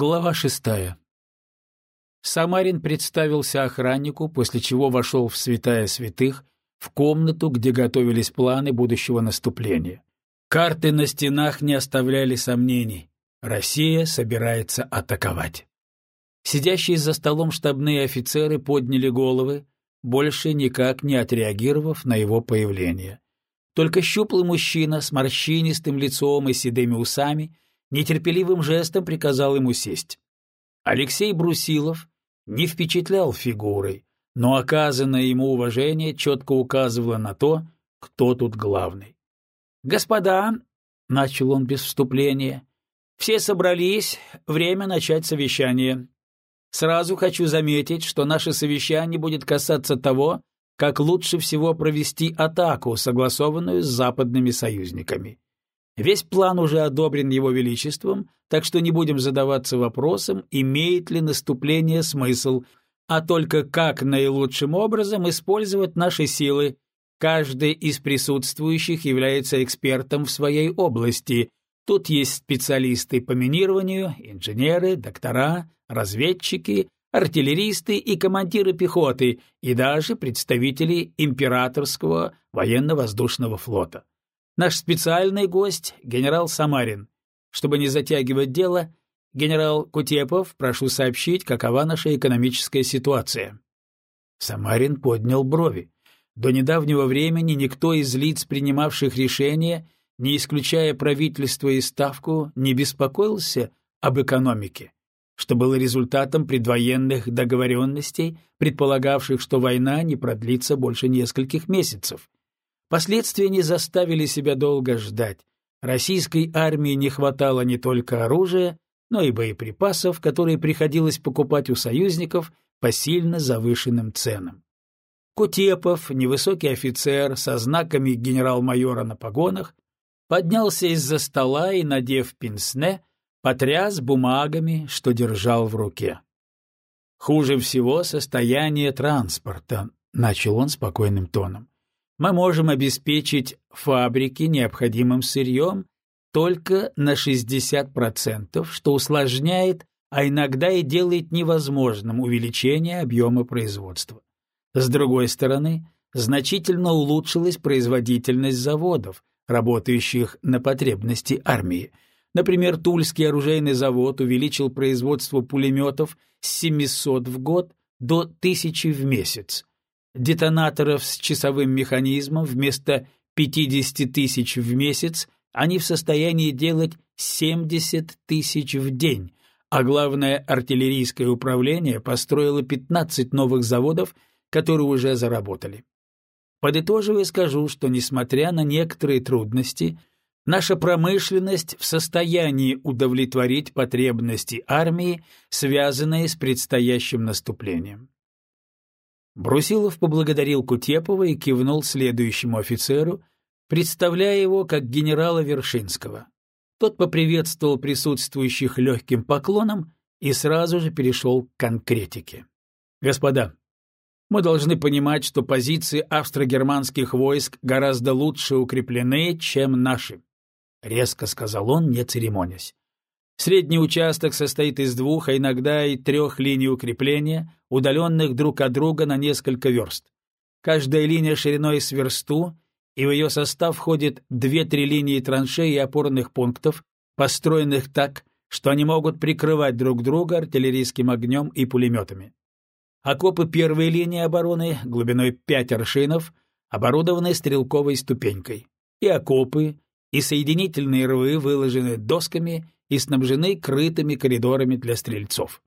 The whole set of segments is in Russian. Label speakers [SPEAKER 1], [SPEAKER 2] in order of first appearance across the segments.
[SPEAKER 1] Глава шестая. Самарин представился охраннику, после чего вошел в святая святых, в комнату, где готовились планы будущего наступления. Карты на стенах не оставляли сомнений. Россия собирается атаковать. Сидящие за столом штабные офицеры подняли головы, больше никак не отреагировав на его появление. Только щуплый мужчина с морщинистым лицом и седыми усами — нетерпеливым жестом приказал ему сесть. Алексей Брусилов не впечатлял фигурой, но оказанное ему уважение четко указывало на то, кто тут главный. «Господа», — начал он без вступления, — «все собрались, время начать совещание. Сразу хочу заметить, что наше совещание будет касаться того, как лучше всего провести атаку, согласованную с западными союзниками. Весь план уже одобрен Его Величеством, так что не будем задаваться вопросом, имеет ли наступление смысл, а только как наилучшим образом использовать наши силы. Каждый из присутствующих является экспертом в своей области. Тут есть специалисты по минированию, инженеры, доктора, разведчики, артиллеристы и командиры пехоты, и даже представители императорского военно-воздушного флота. Наш специальный гость — генерал Самарин. Чтобы не затягивать дело, генерал Кутепов, прошу сообщить, какова наша экономическая ситуация. Самарин поднял брови. До недавнего времени никто из лиц, принимавших решения, не исключая правительство и ставку, не беспокоился об экономике, что было результатом предвоенных договоренностей, предполагавших, что война не продлится больше нескольких месяцев. Последствия не заставили себя долго ждать. Российской армии не хватало не только оружия, но и боеприпасов, которые приходилось покупать у союзников по сильно завышенным ценам. Кутепов, невысокий офицер со знаками генерал-майора на погонах, поднялся из-за стола и, надев пинсне, потряс бумагами, что держал в руке. «Хуже всего состояние транспорта», — начал он спокойным тоном мы можем обеспечить фабрики необходимым сырьем только на 60%, что усложняет, а иногда и делает невозможным увеличение объема производства. С другой стороны, значительно улучшилась производительность заводов, работающих на потребности армии. Например, Тульский оружейный завод увеличил производство пулеметов с 700 в год до 1000 в месяц, детонаторов с часовым механизмом вместо 50 тысяч в месяц они в состоянии делать 70 тысяч в день, а главное артиллерийское управление построило 15 новых заводов, которые уже заработали. Подытоживая, скажу, что, несмотря на некоторые трудности, наша промышленность в состоянии удовлетворить потребности армии, связанные с предстоящим наступлением. Брусилов поблагодарил Кутепова и кивнул следующему офицеру, представляя его как генерала Вершинского. Тот поприветствовал присутствующих легким поклоном и сразу же перешел к конкретике. «Господа, мы должны понимать, что позиции австро-германских войск гораздо лучше укреплены, чем наши», — резко сказал он, не церемонясь. Средний участок состоит из двух, а иногда и трех линий укрепления, удаленных друг от друга на несколько верст. Каждая линия шириной с версту, и в ее состав входит две-три линии траншей и опорных пунктов, построенных так, что они могут прикрывать друг друга артиллерийским огнем и пулеметами. Окопы первой линии обороны глубиной 5 аршинов оборудованы стрелковой ступенькой. И окопы, и соединительные рвы выложены досками и снабжены крытыми коридорами для стрельцов.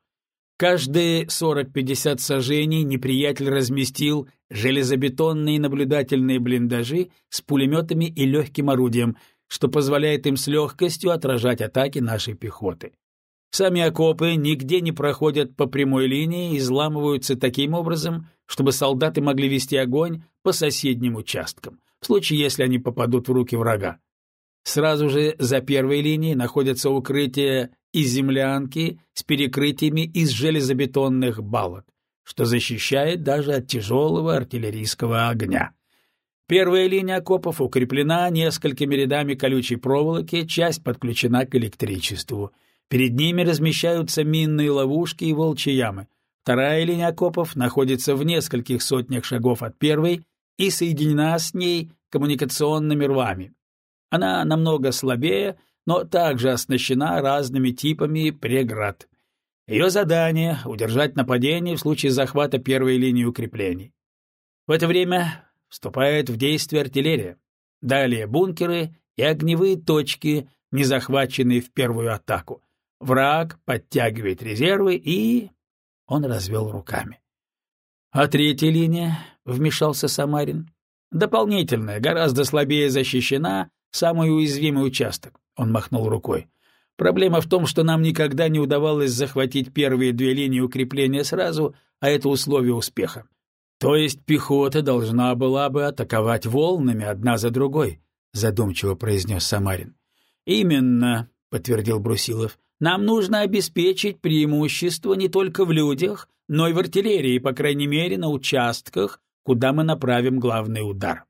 [SPEAKER 1] Каждые 40-50 сажений неприятель разместил железобетонные наблюдательные блиндажи с пулеметами и легким орудием, что позволяет им с легкостью отражать атаки нашей пехоты. Сами окопы нигде не проходят по прямой линии и изламываются таким образом, чтобы солдаты могли вести огонь по соседним участкам, в случае, если они попадут в руки врага. Сразу же за первой линией находятся укрытия и землянки с перекрытиями из железобетонных балок, что защищает даже от тяжелого артиллерийского огня. Первая линия окопов укреплена несколькими рядами колючей проволоки, часть подключена к электричеству. Перед ними размещаются минные ловушки и волчьи ямы. Вторая линия окопов находится в нескольких сотнях шагов от первой и соединена с ней коммуникационными рвами. Она намного слабее, но также оснащена разными типами преград. Ее задание — удержать нападение в случае захвата первой линии укреплений. В это время вступает в действие артиллерия. Далее бункеры и огневые точки, не захваченные в первую атаку. Враг подтягивает резервы и... Он развел руками. А третья линия, — вмешался Самарин, — дополнительная, гораздо слабее защищена, самый уязвимый участок. Он махнул рукой. Проблема в том, что нам никогда не удавалось захватить первые две линии укрепления сразу, а это условие успеха. То есть пехота должна была бы атаковать волнами одна за другой, задумчиво произнес Самарин. Именно, подтвердил Брусилов. Нам нужно обеспечить преимущество не только в людях, но и в артиллерии, по крайней мере, на участках, куда мы направим главный удар.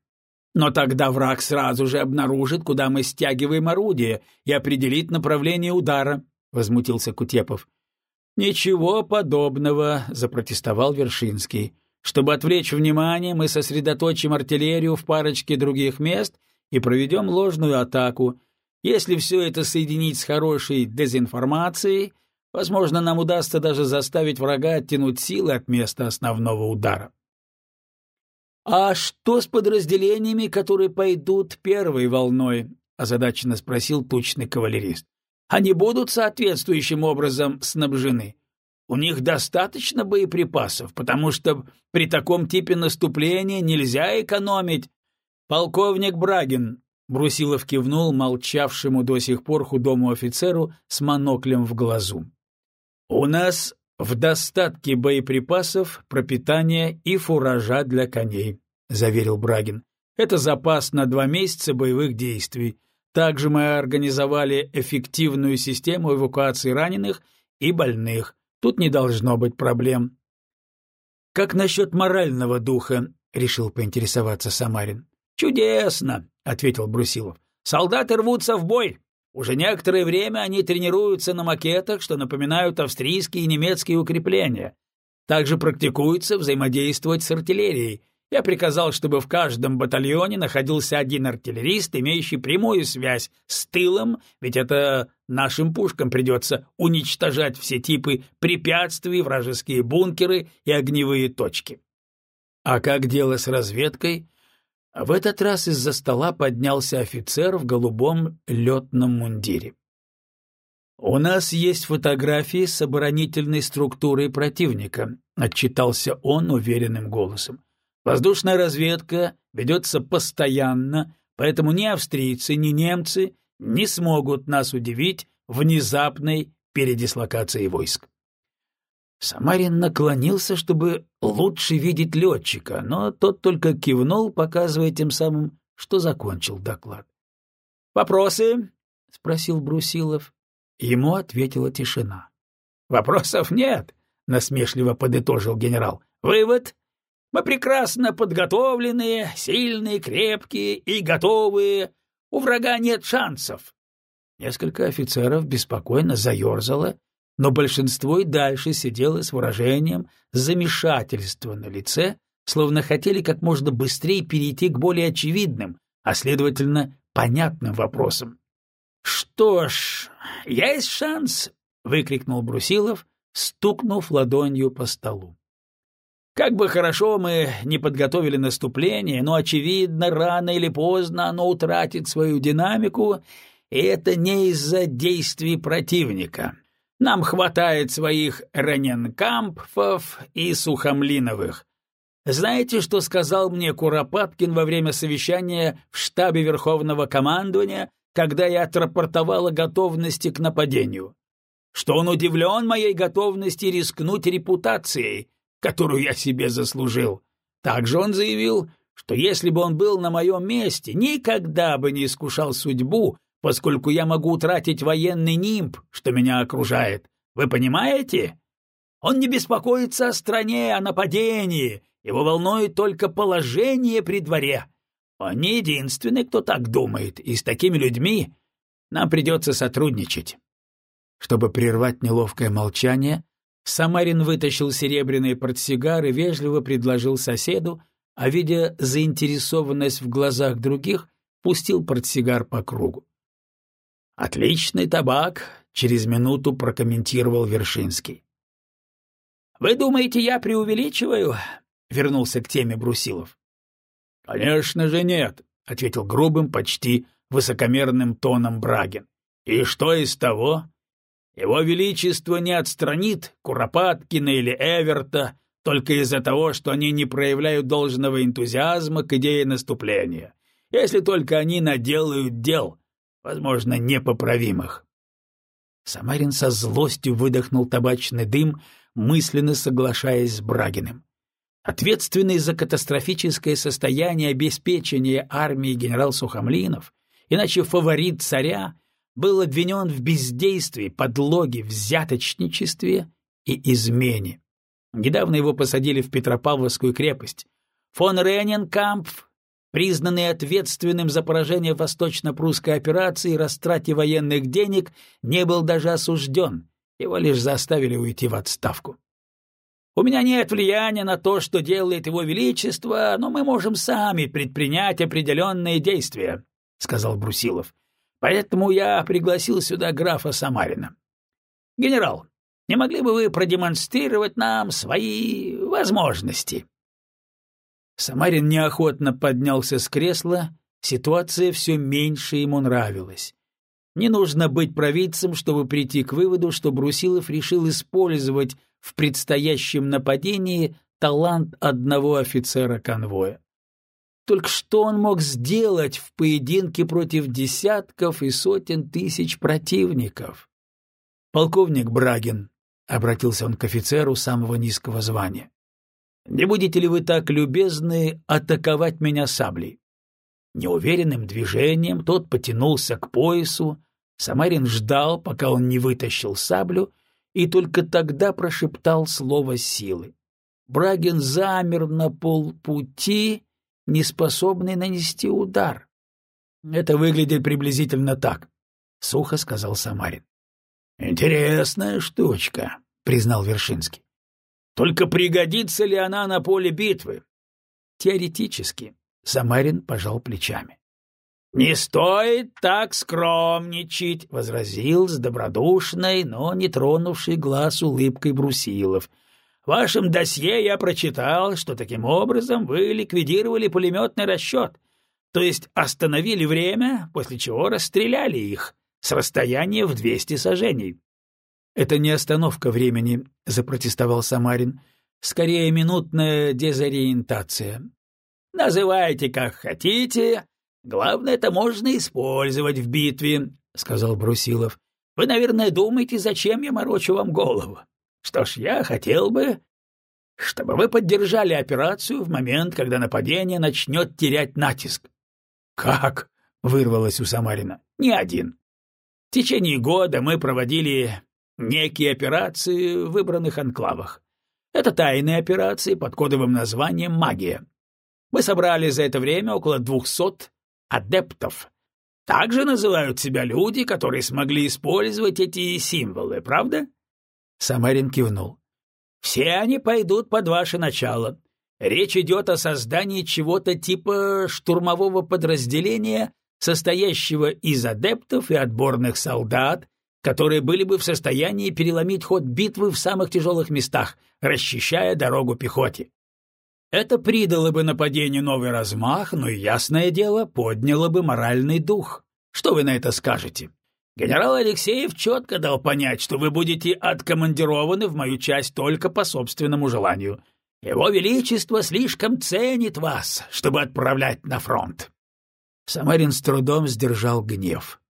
[SPEAKER 1] Но тогда враг сразу же обнаружит, куда мы стягиваем орудие, и определит направление удара, — возмутился Кутепов. — Ничего подобного, — запротестовал Вершинский. Чтобы отвлечь внимание, мы сосредоточим артиллерию в парочке других мест и проведем ложную атаку — если все это соединить с хорошей дезинформацией, возможно, нам удастся даже заставить врага оттянуть силы от места основного удара. — А что с подразделениями, которые пойдут первой волной? — озадаченно спросил тучный кавалерист. — Они будут соответствующим образом снабжены? У них достаточно боеприпасов, потому что при таком типе наступления нельзя экономить. Полковник Брагин, Брусилов кивнул молчавшему до сих пор худому офицеру с моноклем в глазу. «У нас в достатке боеприпасов, пропитания и фуража для коней», — заверил Брагин. «Это запас на два месяца боевых действий. Также мы организовали эффективную систему эвакуации раненых и больных. Тут не должно быть проблем». «Как насчет морального духа?» — решил поинтересоваться Самарин. «Чудесно!» — ответил Брусилов. «Солдаты рвутся в бой. Уже некоторое время они тренируются на макетах, что напоминают австрийские и немецкие укрепления. Также практикуются взаимодействовать с артиллерией. Я приказал, чтобы в каждом батальоне находился один артиллерист, имеющий прямую связь с тылом, ведь это нашим пушкам придется уничтожать все типы препятствий, вражеские бункеры и огневые точки. А как дело с разведкой? В этот раз из-за стола поднялся офицер в голубом летном мундире. «У нас есть фотографии с оборонительной структурой противника», — отчитался он уверенным голосом. «Воздушная разведка ведется постоянно, поэтому ни австрийцы, ни немцы не смогут нас удивить внезапной передислокацией войск». Самарин наклонился, чтобы лучше видеть летчика, но тот только кивнул, показывая тем самым, что закончил доклад. «Вопросы?» — спросил Брусилов. Ему ответила тишина. «Вопросов нет», — насмешливо подытожил генерал. «Вывод? Мы прекрасно подготовленные, сильные, крепкие и готовые. У врага нет шансов». Несколько офицеров беспокойно заерзало, но большинство и дальше сидело с выражением замешательства на лице, словно хотели как можно быстрее перейти к более очевидным, а, следовательно, понятным вопросам. «Что ж, есть шанс!» — выкрикнул Брусилов, стукнув ладонью по столу. «Как бы хорошо мы не подготовили наступление, но, очевидно, рано или поздно оно утратит свою динамику, и это не из-за действий противника. Нам хватает своих Раненкампфов и Сухомлиновых. Знаете, что сказал мне Куропаткин во время совещания в штабе Верховного командования, когда я отрапортовал о готовности к нападению? Что он удивлен моей готовности рискнуть репутацией, которую я себе заслужил. Также он заявил, что если бы он был на моем месте, никогда бы не искушал судьбу поскольку я могу утратить военный нимб, что меня окружает. Вы понимаете? Он не беспокоится о стране, о нападении. Его волнует только положение при дворе. Он не единственный, кто так думает, и с такими людьми нам придется сотрудничать. Чтобы прервать неловкое молчание, Самарин вытащил серебряный портсигар и вежливо предложил соседу, а, видя заинтересованность в глазах других, пустил портсигар по кругу. «Отличный табак», — через минуту прокомментировал Вершинский. «Вы думаете, я преувеличиваю?» — вернулся к теме Брусилов. «Конечно же нет», — ответил грубым, почти высокомерным тоном Брагин. «И что из того? Его Величество не отстранит Куропаткина или Эверта только из-за того, что они не проявляют должного энтузиазма к идее наступления, если только они наделают дел, возможно, непоправимых». Самарин со злостью выдохнул табачный дым, мысленно соглашаясь с Брагиным. Ответственный за катастрофическое состояние обеспечения армии генерал Сухомлинов, иначе фаворит царя, был обвинен в бездействии, подлоге, взяточничестве и измене. Недавно его посадили в Петропавловскую крепость. Фон Рененкампф, признанный ответственным за поражение восточно-прусской операции и растрате военных денег, не был даже осужден, его лишь заставили уйти в отставку. У меня нет влияния на то, что делает его величество, но мы можем сами предпринять определенные действия, — сказал Брусилов. Поэтому я пригласил сюда графа Самарина. Генерал, не могли бы вы продемонстрировать нам свои возможности? Самарин неохотно поднялся с кресла, ситуация все меньше ему нравилась. Не нужно быть провидцем, чтобы прийти к выводу, что Брусилов решил использовать в предстоящем нападении талант одного офицера конвоя. Только что он мог сделать в поединке против десятков и сотен тысяч противников? «Полковник Брагин», — обратился он к офицеру самого низкого звания, — «не будете ли вы так любезны атаковать меня саблей?» Неуверенным движением тот потянулся к поясу, Самарин ждал, пока он не вытащил саблю, и только тогда прошептал слово силы. Брагин замер на полпути, неспособный нанести удар. — Это выглядит приблизительно так, — сухо сказал Самарин. — Интересная штучка, — признал Вершинский. — Только пригодится ли она на поле битвы? — Теоретически, — Самарин пожал плечами. — Не стоит так скромничать, — возразил с добродушной, но не тронувшей глаз улыбкой Брусилов. — В вашем досье я прочитал, что таким образом вы ликвидировали пулеметный расчет, то есть остановили время, после чего расстреляли их с расстояния в двести сажений. — Это не остановка времени, — запротестовал Самарин, — скорее минутная дезориентация. — Называйте как хотите, Главное, это можно использовать в битве, — сказал Брусилов. — Вы, наверное, думаете, зачем я морочу вам голову. Что ж, я хотел бы, чтобы вы поддержали операцию в момент, когда нападение начнет терять натиск. — Как? — вырвалось у Самарина. — Не один. В течение года мы проводили некие операции в выбранных анклавах. Это тайные операции под кодовым названием «Магия». Мы собрали за это время около двухсот адептов. Также называют себя люди, которые смогли использовать эти символы, правда? Самарин кивнул. Все они пойдут под ваше начало. Речь идет о создании чего-то типа штурмового подразделения, состоящего из адептов и отборных солдат, которые были бы в состоянии переломить ход битвы в самых тяжелых местах, расчищая дорогу пехоте. Это придало бы нападению новый размах, но, ясное дело, подняло бы моральный дух. Что вы на это скажете? Генерал Алексеев четко дал понять, что вы будете откомандированы в мою часть только по собственному желанию. Его Величество слишком ценит вас, чтобы отправлять на фронт. Самарин с трудом сдержал гнев.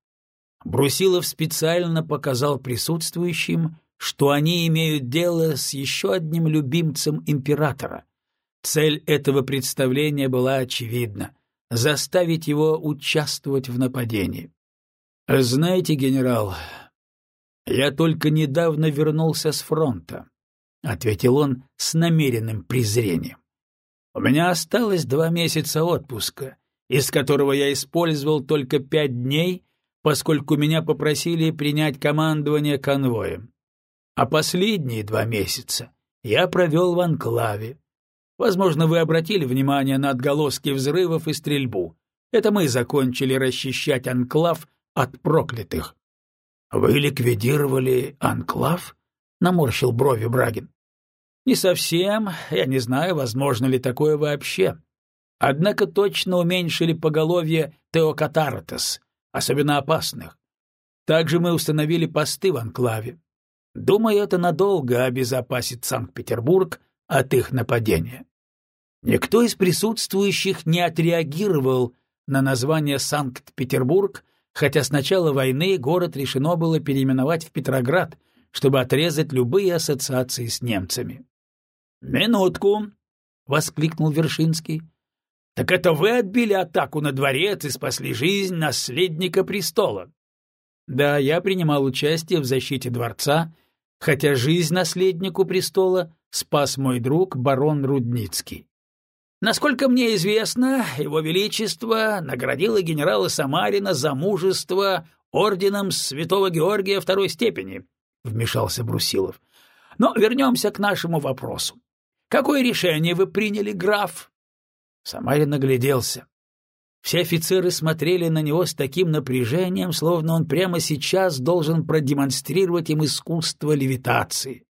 [SPEAKER 1] Брусилов специально показал присутствующим, что они имеют дело с еще одним любимцем императора — Цель этого представления была очевидна — заставить его участвовать в нападении. «Знаете, генерал, я только недавно вернулся с фронта», — ответил он с намеренным презрением. «У меня осталось два месяца отпуска, из которого я использовал только пять дней, поскольку меня попросили принять командование конвоем. А последние два месяца я провел в анклаве. Возможно, вы обратили внимание на отголоски взрывов и стрельбу. Это мы закончили расчищать анклав от проклятых. — Вы ликвидировали анклав? — наморщил брови Брагин. — Не совсем. Я не знаю, возможно ли такое вообще. Однако точно уменьшили поголовье теокатаратес, особенно опасных. Также мы установили посты в анклаве. Думаю, это надолго обезопасит Санкт-Петербург от их нападения. Никто из присутствующих не отреагировал на название Санкт-Петербург, хотя с начала войны город решено было переименовать в Петроград, чтобы отрезать любые ассоциации с немцами. «Минутку!» — воскликнул Вершинский. «Так это вы отбили атаку на дворец и спасли жизнь наследника престола?» «Да, я принимал участие в защите дворца, хотя жизнь наследнику престола спас мой друг барон Рудницкий. Насколько мне известно, его величество наградило генерала Самарина за мужество орденом святого Георгия второй степени, — вмешался Брусилов. Но вернемся к нашему вопросу. Какое решение вы приняли, граф? Самарин огляделся. Все офицеры смотрели на него с таким напряжением, словно он прямо сейчас должен продемонстрировать им искусство левитации.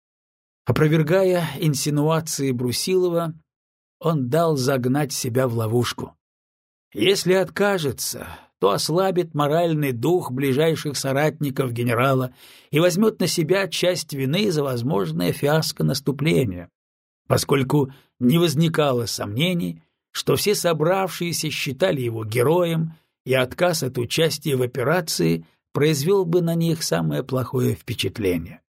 [SPEAKER 1] Опровергая инсинуации Брусилова, он дал загнать себя в ловушку. Если откажется, то ослабит моральный дух ближайших соратников генерала и возьмет на себя часть вины за возможное фиаско наступления, поскольку не возникало сомнений, что все собравшиеся считали его героем, и отказ от участия в операции произвел бы на них самое плохое впечатление.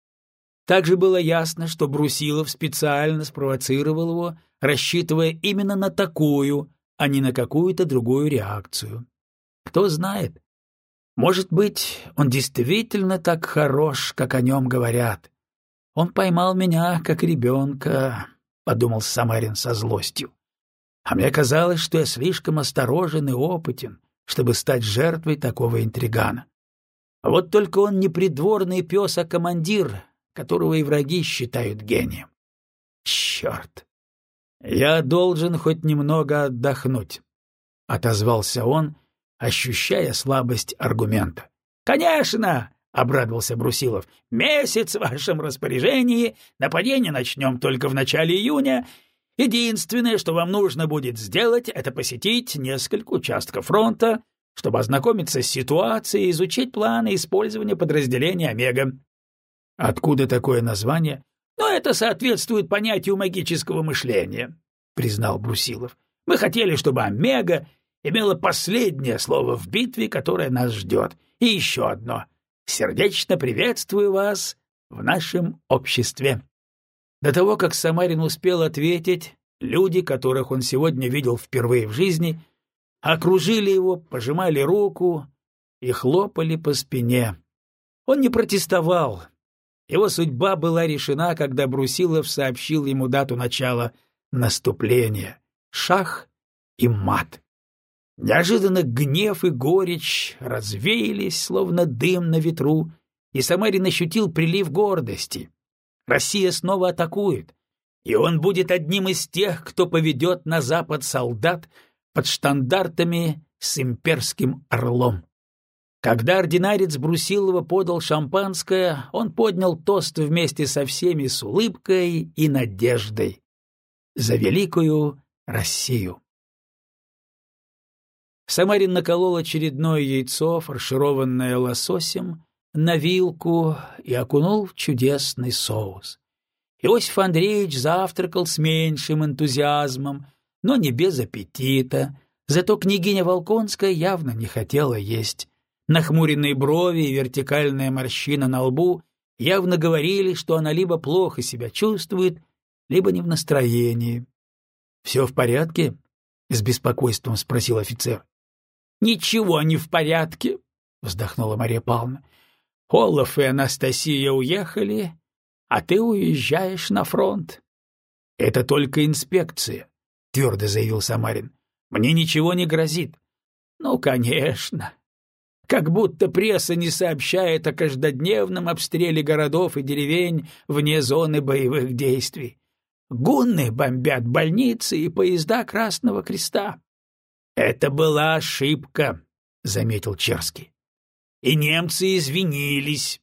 [SPEAKER 1] Также было ясно, что Брусилов специально спровоцировал его, рассчитывая именно на такую, а не на какую-то другую реакцию. Кто знает, может быть, он действительно так хорош, как о нем говорят. Он поймал меня, как ребенка, — подумал Самарин со злостью. А мне казалось, что я слишком осторожен и опытен, чтобы стать жертвой такого интригана. Вот только он не придворный пес, а командир, которого и враги считают гением. Черт! Я должен хоть немного отдохнуть, — отозвался он, ощущая слабость аргумента. — Конечно! — обрадовался Брусилов. — Месяц в вашем распоряжении, нападение начнем только в начале июня. Единственное, что вам нужно будет сделать, это посетить несколько участков фронта, чтобы ознакомиться с ситуацией и изучить планы использования подразделения «Омега». Откуда такое название? Но это соответствует понятию магического мышления, признал Брусилов. Мы хотели, чтобы Омега имела последнее слово в битве, которая нас ждет. И еще одно. Сердечно приветствую вас в нашем обществе. До того, как Самарин успел ответить, люди, которых он сегодня видел впервые в жизни, окружили его, пожимали руку и хлопали по спине. Он не протестовал, его судьба была решена, когда Брусилов сообщил ему дату начала наступления — шах и мат. Неожиданно гнев и горечь развеялись, словно дым на ветру, и Самарин ощутил прилив гордости. Россия снова атакует, и он будет одним из тех, кто поведет на запад солдат под штандартами с имперским орлом. Когда ординарец Брусилова подал шампанское, он поднял тост вместе со всеми с улыбкой и надеждой. За великую Россию! Самарин наколол очередное яйцо, фаршированное лососем, на вилку и окунул в чудесный соус. Иосиф Андреевич завтракал с меньшим энтузиазмом, но не без аппетита, зато княгиня Волконская явно не хотела есть. Нахмуренные брови и вертикальная морщина на лбу явно говорили, что она либо плохо себя чувствует, либо не в настроении. — Все в порядке? — с беспокойством спросил офицер. — Ничего не в порядке, — вздохнула Мария Павловна. — Олаф и Анастасия уехали, а ты уезжаешь на фронт. — Это только инспекция, — твердо заявил Самарин. — Мне ничего не грозит. — Ну, конечно, как будто пресса не сообщает о каждодневном обстреле городов и деревень вне зоны боевых действий. Гунны бомбят больницы и поезда Красного Креста. Это была ошибка, заметил Черский. И немцы извинились.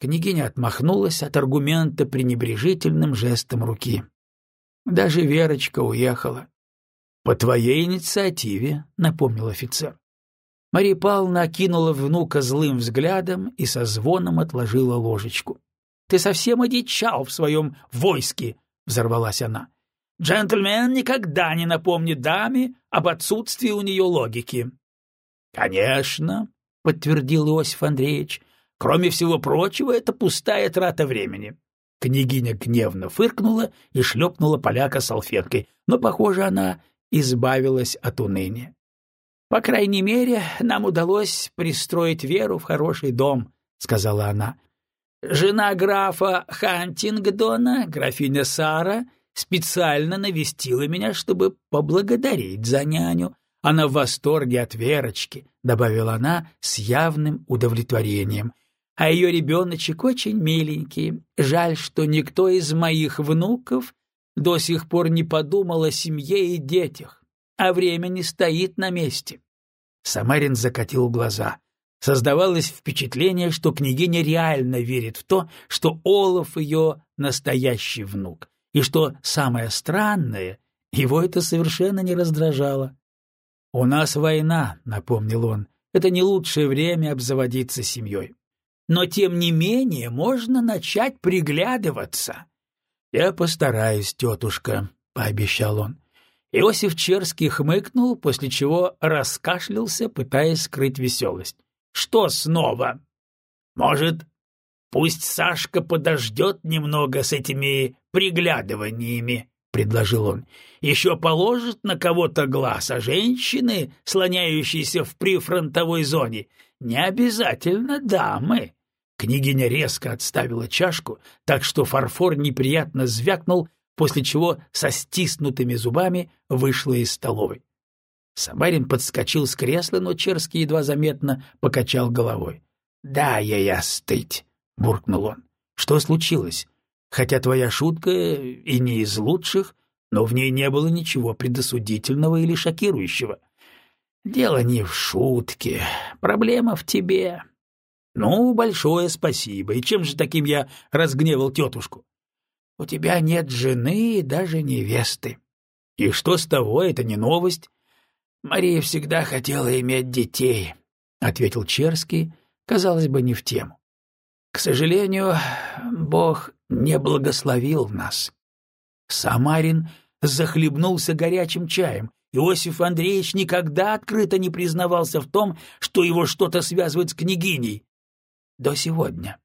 [SPEAKER 1] Княгиня отмахнулась от аргумента пренебрежительным жестом руки. Даже Верочка уехала. По твоей инициативе, напомнил офицер. Мария Павловна окинула внука злым взглядом и со звоном отложила ложечку. — Ты совсем одичал в своем войске! — взорвалась она. — Джентльмен никогда не напомнит даме об отсутствии у нее логики. — Конечно, — подтвердил Иосиф Андреевич. — Кроме всего прочего, это пустая трата времени. Княгиня гневно фыркнула и шлепнула поляка салфеткой, но, похоже, она избавилась от уныния. «По крайней мере, нам удалось пристроить Веру в хороший дом», — сказала она. «Жена графа Хантингдона, графиня Сара, специально навестила меня, чтобы поблагодарить за няню. Она в восторге от Верочки», — добавила она с явным удовлетворением. «А ее ребеночек очень миленький. Жаль, что никто из моих внуков до сих пор не подумал о семье и детях, а время не стоит на месте. Самарин закатил глаза. Создавалось впечатление, что княгиня реально верит в то, что Олаф ее настоящий внук, и что самое странное, его это совершенно не раздражало. «У нас война», — напомнил он, — «это не лучшее время обзаводиться семьей. Но, тем не менее, можно начать приглядываться. «Я постараюсь, тетушка», — пообещал он. Иосиф Черский хмыкнул, после чего раскашлялся, пытаясь скрыть веселость. «Что снова?» «Может, пусть Сашка подождет немного с этими приглядываниями?» — предложил он. «Еще положит на кого-то глаз, а женщины, слоняющиеся в прифронтовой зоне, не обязательно дамы». Княгиня резко отставила чашку, так что фарфор неприятно звякнул, после чего со стиснутыми зубами вышла из столовой. Самарин подскочил с кресла, но Черский едва заметно покачал головой. — Да, я я стыть, — буркнул он. — Что случилось? Хотя твоя шутка и не из лучших, но в ней не было ничего предосудительного или шокирующего. — Дело не в шутке, проблема в тебе. Ну, большое спасибо. И чем же таким я разгневал тетушку? У тебя нет жены и даже невесты. И что с того, это не новость. Мария всегда хотела иметь детей, — ответил Черский, казалось бы, не в тему. К сожалению, Бог не благословил нас. Самарин захлебнулся горячим чаем. Иосиф Андреевич никогда открыто не признавался в том, что его что-то связывает с княгиней до сегодня.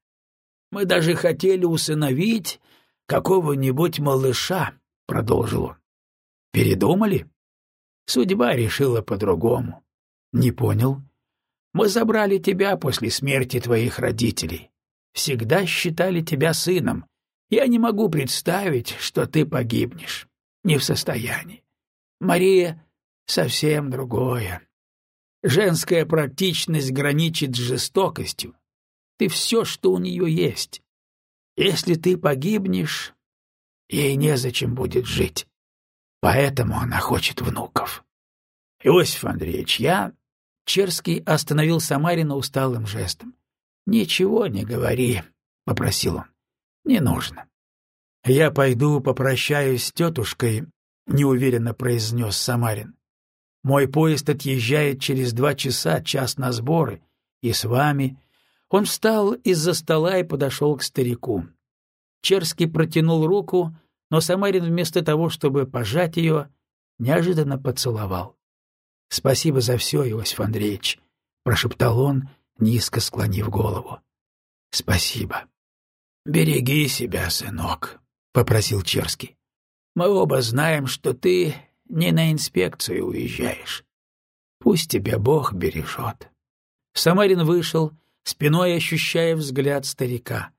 [SPEAKER 1] Мы даже хотели усыновить какого-нибудь малыша, — продолжил он. Передумали? Судьба решила по-другому. Не понял. Мы забрали тебя после смерти твоих родителей. Всегда считали тебя сыном. Я не могу представить, что ты погибнешь. Не в состоянии. Мария совсем другое. Женская практичность граничит с жестокостью ты все, что у нее есть. Если ты погибнешь, ей незачем будет жить. Поэтому она хочет внуков. Иосиф Андреевич, я... Черский остановил Самарина усталым жестом. — Ничего не говори, — попросил он. — Не нужно. — Я пойду попрощаюсь с тетушкой, — неуверенно произнес Самарин. — Мой поезд отъезжает через два часа, час на сборы, и с вами, он встал из-за стола и подошел к старику. Черский протянул руку, но Самарин вместо того, чтобы пожать ее, неожиданно поцеловал. — Спасибо за все, Иосиф Андреевич, — прошептал он, низко склонив голову. — Спасибо. — Береги себя, сынок, — попросил Черский. — Мы оба знаем, что ты не на инспекцию уезжаешь. Пусть тебя Бог бережет. Самарин вышел, спиной ощущая взгляд старика.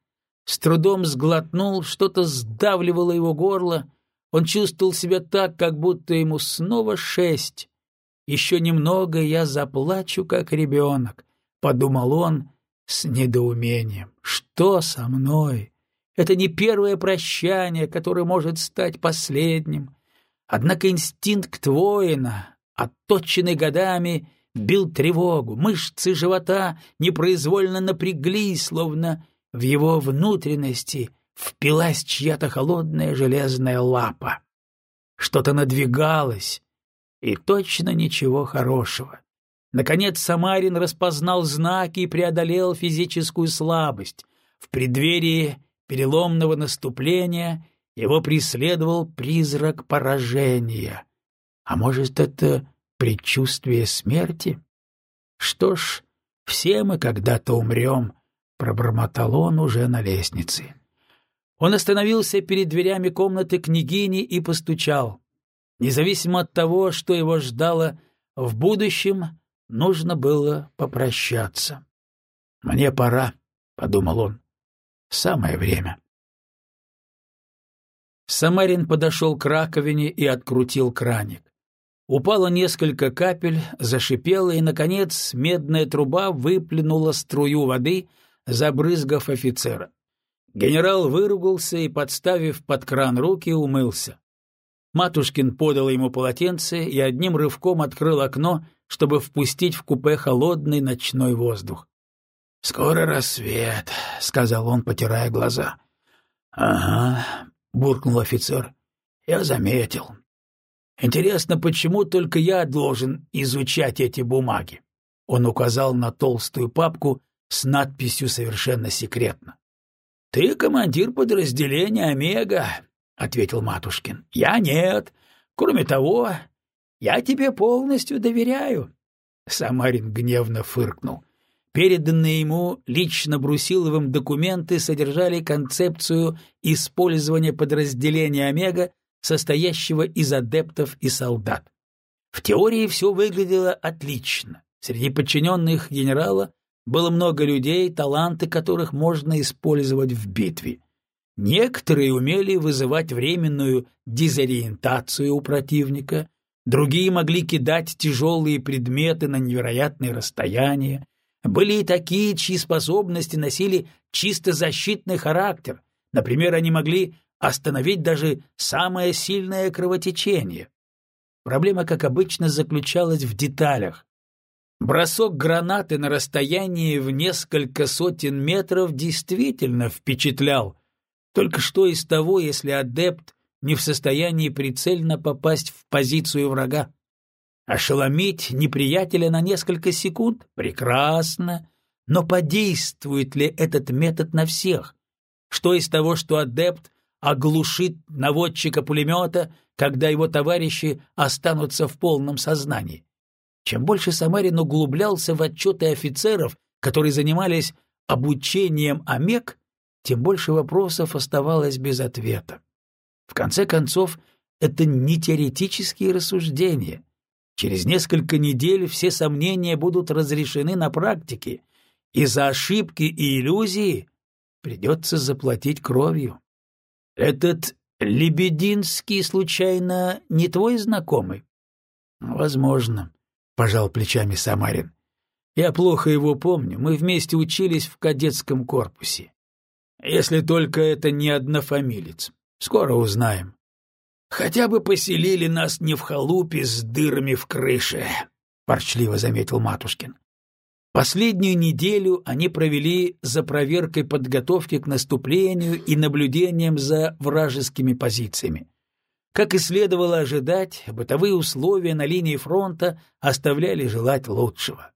[SPEAKER 1] С трудом сглотнул, что-то сдавливало его горло. Он чувствовал себя так, как будто ему снова шесть. Еще немного я заплачу, как ребенок, подумал он с недоумением. «Что со мной? Это не первое прощание, которое может стать последним. Однако инстинкт воина, отточенный годами, бил тревогу, мышцы живота непроизвольно напряглись, словно в его внутренности впилась чья-то холодная железная лапа. Что-то надвигалось, и точно ничего хорошего. Наконец Самарин распознал знаки и преодолел физическую слабость. В преддверии переломного наступления его преследовал призрак поражения. А может, это предчувствие смерти? Что ж, все мы когда-то умрем, — пробормотал он уже на лестнице. Он остановился перед дверями комнаты княгини и постучал. Независимо от того, что его ждало в будущем, нужно было попрощаться. «Мне пора», — подумал он. «Самое время». Самарин подошел к раковине и открутил краник. Упало несколько капель, зашипело, и, наконец, медная труба выплюнула струю воды, забрызгав офицера. Генерал выругался и, подставив под кран руки, умылся. Матушкин подал ему полотенце и одним рывком открыл окно, чтобы впустить в купе холодный ночной воздух. — Скоро рассвет, — сказал он, потирая глаза. — Ага, — буркнул офицер. — Я заметил. Интересно, почему только я должен изучать эти бумаги? Он указал на толстую папку с надписью совершенно секретно. — Ты командир подразделения «Омега», — ответил Матушкин. — Я нет. Кроме того, я тебе полностью доверяю. Самарин гневно фыркнул. Переданные ему лично Брусиловым документы содержали концепцию использования подразделения «Омега», состоящего из адептов и солдат. В теории все выглядело отлично. Среди подчиненных генерала было много людей, таланты которых можно использовать в битве. Некоторые умели вызывать временную дезориентацию у противника, другие могли кидать тяжелые предметы на невероятные расстояния. Были и такие, чьи способности носили чисто защитный характер. Например, они могли остановить даже самое сильное кровотечение. Проблема, как обычно, заключалась в деталях. Бросок гранаты на расстоянии в несколько сотен метров действительно впечатлял, только что из того, если адепт не в состоянии прицельно попасть в позицию врага? Ошеломить неприятеля на несколько секунд? Прекрасно. Но подействует ли этот метод на всех? Что из того, что адепт оглушит наводчика пулемета, когда его товарищи останутся в полном сознании? Чем больше Самарин углублялся в отчеты офицеров, которые занимались обучением ОМЕК, тем больше вопросов оставалось без ответа. В конце концов, это не теоретические рассуждения. Через несколько недель все сомнения будут разрешены на практике, и за ошибки и иллюзии придется заплатить кровью. Этот Лебединский, случайно, не твой знакомый? — Возможно, — пожал плечами Самарин. — Я плохо его помню, мы вместе учились в кадетском корпусе. Если только это не однофамилец. Скоро узнаем. Хотя бы поселили нас не в халупе с дырами в крыше, — ворчливо заметил Матушкин. Последнюю неделю они провели за проверкой подготовки к наступлению и наблюдением за вражескими позициями. Как и следовало ожидать, бытовые условия на линии фронта оставляли желать лучшего.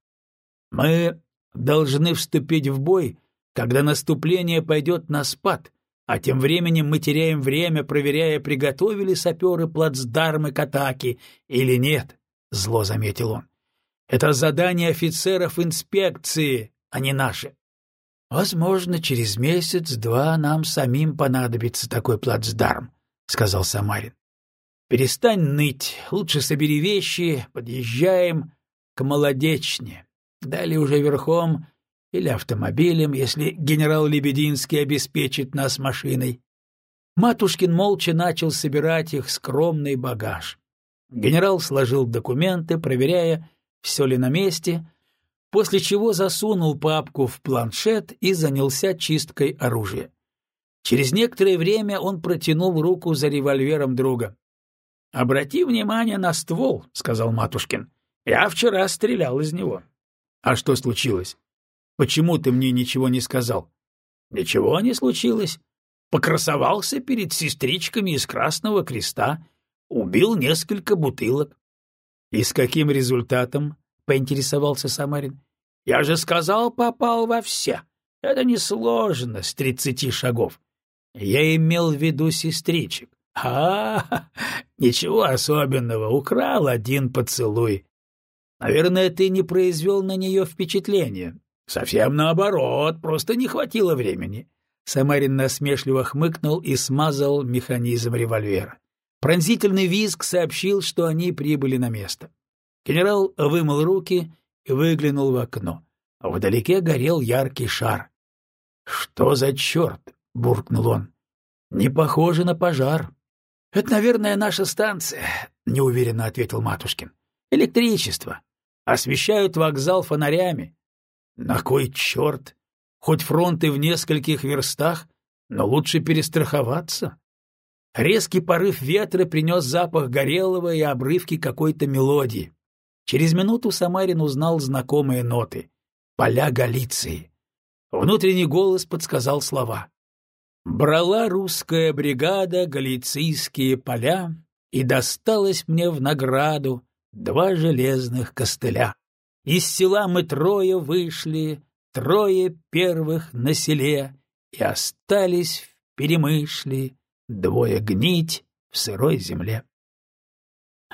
[SPEAKER 1] «Мы должны вступить в бой когда наступление пойдет на спад, а тем временем мы теряем время, проверяя, приготовили саперы плацдармы к атаке или нет, — зло заметил он. Это задание офицеров инспекции, а не наше. Возможно, через месяц-два нам самим понадобится такой плацдарм, — сказал Самарин. Перестань ныть, лучше собери вещи, подъезжаем к Молодечне. Далее уже верхом или автомобилем, если генерал Лебединский обеспечит нас машиной. Матушкин молча начал собирать их скромный багаж. Генерал сложил документы, проверяя, все ли на месте. после чего засунул папку в планшет и занялся чисткой оружия. Через некоторое время он протянул руку за револьвером друга. — Обрати внимание на ствол, — сказал Матушкин. — Я вчера стрелял из него. — А что случилось? Почему ты мне ничего не сказал? — Ничего не случилось. Покрасовался перед сестричками из Красного Креста, убил несколько бутылок. — И с каким результатом? — поинтересовался Самарин. — Я же сказал, попал во все. Это несложно с тридцати шагов. Я имел в виду сестричек. А, ничего особенного, украл один поцелуй. Наверное, ты не произвел на нее впечатления. Совсем наоборот, просто не хватило времени. Самарин насмешливо хмыкнул и смазал механизм револьвера. Пронзительный визг сообщил, что они прибыли на место. Генерал вымыл руки и выглянул в окно. Вдалеке горел яркий шар. — Что за черт? — буркнул он. — Не похоже на пожар. — Это, наверное, наша станция, — неуверенно ответил Матушкин. — Электричество. Освещают вокзал фонарями. На кой черт? Хоть фронты в нескольких верстах, но лучше перестраховаться. Резкий порыв ветра принес запах горелого и обрывки какой-то мелодии. Через минуту Самарин узнал знакомые ноты — «Поля Галиции». Внутренний голос подсказал слова. Брала русская бригада галицийские поля, и досталось мне в награду два железных костыля. Из села мы трое вышли, трое первых на селе, и остались в перемышле двое гнить в сырой земле.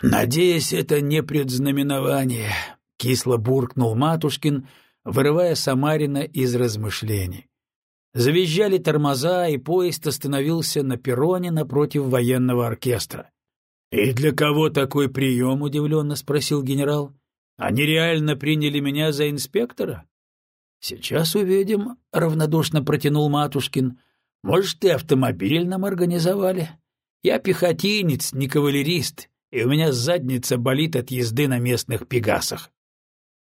[SPEAKER 1] «Надеюсь, это не предзнаменование», — кисло буркнул Матушкин, вырывая Самарина из размышлений. Завизжали тормоза, и поезд остановился на перроне напротив военного оркестра. «И для кого такой прием?» — удивленно спросил генерал. «Они реально приняли меня за инспектора?» «Сейчас увидим», — равнодушно протянул Матушкин. «Может, и автомобиль нам организовали? Я пехотинец, не кавалерист, и у меня задница болит от езды на местных пегасах».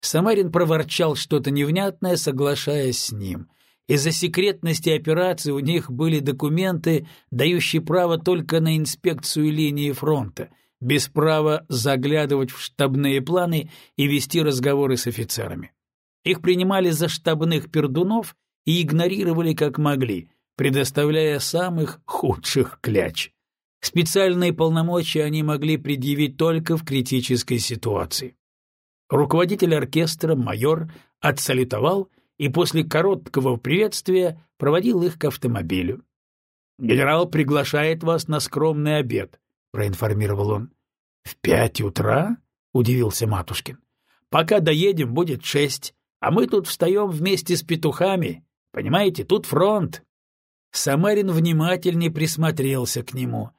[SPEAKER 1] Самарин проворчал что-то невнятное, соглашаясь с ним — из-за секретности операции у них были документы, дающие право только на инспекцию линии фронта, без права заглядывать в штабные планы и вести разговоры с офицерами. Их принимали за штабных пердунов и игнорировали как могли, предоставляя самых худших кляч. Специальные полномочия они могли предъявить только в критической ситуации. Руководитель оркестра, майор, отсалютовал и после короткого приветствия проводил их к автомобилю. «Генерал приглашает вас на скромный обед», — проинформировал он. «В пять утра?» — удивился Матушкин. «Пока доедем, будет шесть, а мы тут встаем вместе с петухами. Понимаете, тут фронт». Самарин внимательнее присмотрелся к нему.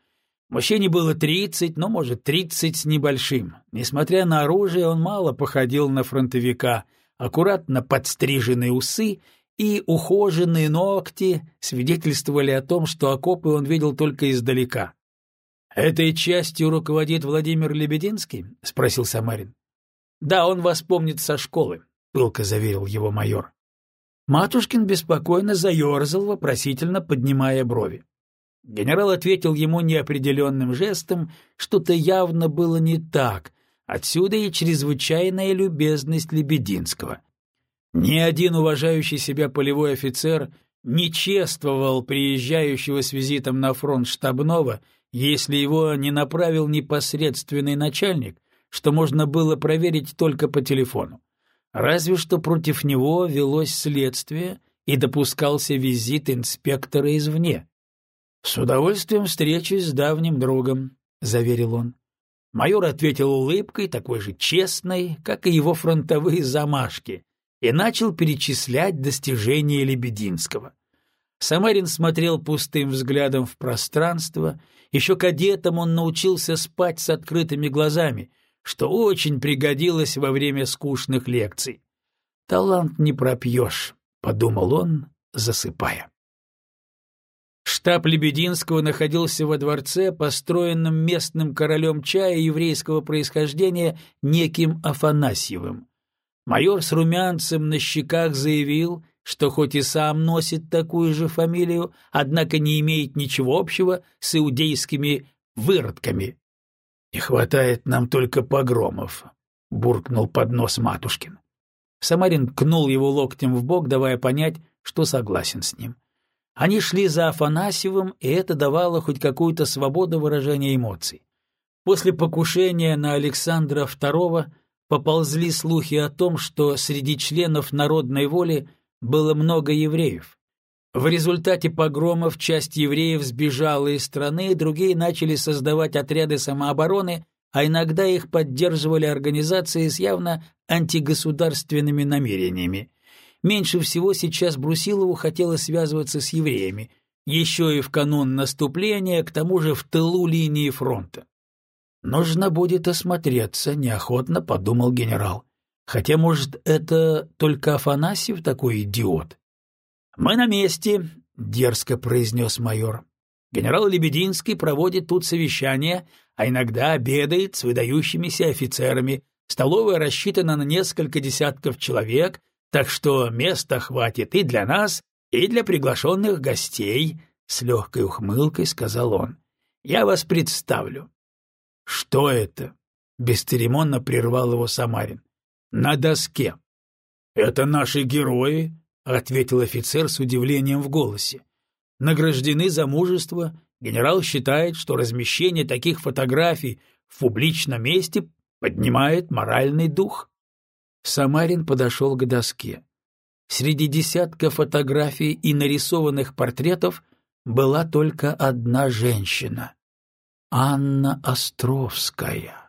[SPEAKER 1] Мужчине было тридцать, ну, может, тридцать с небольшим. Несмотря на оружие, он мало походил на фронтовика — аккуратно подстриженные усы и ухоженные ногти свидетельствовали о том, что окопы он видел только издалека. «Этой частью руководит Владимир Лебединский?» — спросил Самарин. «Да, он вас помнит со школы», — пылко заверил его майор. Матушкин беспокойно заерзал, вопросительно поднимая брови. Генерал ответил ему неопределенным жестом, что-то явно было не так, Отсюда и чрезвычайная любезность Лебединского. Ни один уважающий себя полевой офицер не чествовал приезжающего с визитом на фронт штабного, если его не направил непосредственный начальник, что можно было проверить только по телефону. Разве что против него велось следствие и допускался визит инспектора извне. «С удовольствием встречусь с давним другом», — заверил он. Майор ответил улыбкой, такой же честной, как и его фронтовые замашки, и начал перечислять достижения Лебединского. Самарин смотрел пустым взглядом в пространство. Еще кадетом он научился спать с открытыми глазами, что очень пригодилось во время скучных лекций. «Талант не пропьешь», — подумал он, засыпая. Штаб Лебединского находился во дворце, построенном местным королем чая еврейского происхождения неким Афанасьевым. Майор с румянцем на щеках заявил, что хоть и сам носит такую же фамилию, однако не имеет ничего общего с иудейскими выродками. — Не хватает нам только погромов, — буркнул под нос Матушкин. Самарин кнул его локтем в бок, давая понять, что согласен с ним. Они шли за Афанасьевым, и это давало хоть какую-то свободу выражения эмоций. После покушения на Александра II поползли слухи о том, что среди членов народной воли было много евреев. В результате погромов часть евреев сбежала из страны, другие начали создавать отряды самообороны, а иногда их поддерживали организации с явно антигосударственными намерениями. Меньше всего сейчас Брусилову хотелось связываться с евреями, еще и в канун наступления, к тому же в тылу линии фронта. «Нужно будет осмотреться», — неохотно подумал генерал. «Хотя, может, это только Афанасьев такой идиот?» «Мы на месте», — дерзко произнес майор. «Генерал Лебединский проводит тут совещание, а иногда обедает с выдающимися офицерами. Столовая рассчитана на несколько десятков человек, так что места хватит и для нас, и для приглашенных гостей», — с легкой ухмылкой сказал он. «Я вас представлю. «Что это?» — бесцеремонно прервал его Самарин. «На доске». «Это наши герои», — ответил офицер с удивлением в голосе. «Награждены за мужество. Генерал считает, что размещение таких фотографий в публичном месте поднимает моральный дух». Самарин подошел к доске. Среди десятка фотографий и нарисованных портретов была только одна женщина. Анна Островская.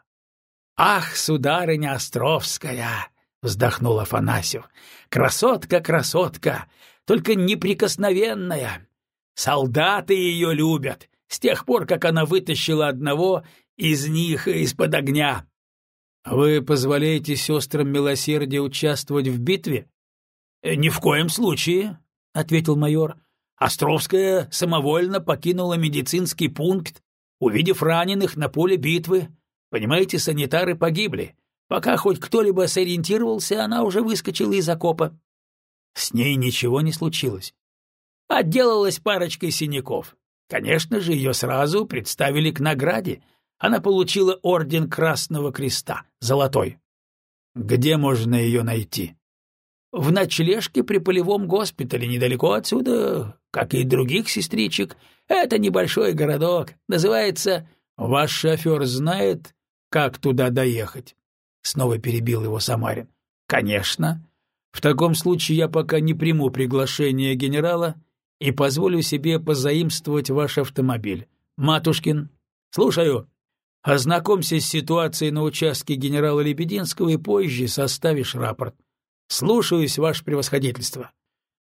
[SPEAKER 1] «Ах, сударыня Островская!» — вздохнул Афанасьев. «Красотка, красотка, только неприкосновенная. Солдаты ее любят, с тех пор, как она вытащила одного из них из-под огня». «Вы позволяете сестрам милосердия участвовать в битве?» «Ни в коем случае», — ответил майор. «Островская самовольно покинула медицинский пункт увидев раненых на поле битвы. Понимаете, санитары погибли. Пока хоть кто-либо сориентировался, она уже выскочила из окопа. С ней ничего не случилось. Отделалась парочкой синяков. Конечно же, ее сразу представили к награде. Она получила орден Красного Креста, золотой. Где можно ее найти? В ночлежке при полевом госпитале недалеко отсюда, как и других сестричек. Это небольшой городок, называется... Ваш шофер знает, как туда доехать? Снова перебил его Самарин. Конечно. В таком случае я пока не приму приглашение генерала и позволю себе позаимствовать ваш автомобиль. Матушкин, слушаю. Ознакомься с ситуацией на участке генерала Лебединского и позже составишь рапорт. Слушаюсь, ваше превосходительство.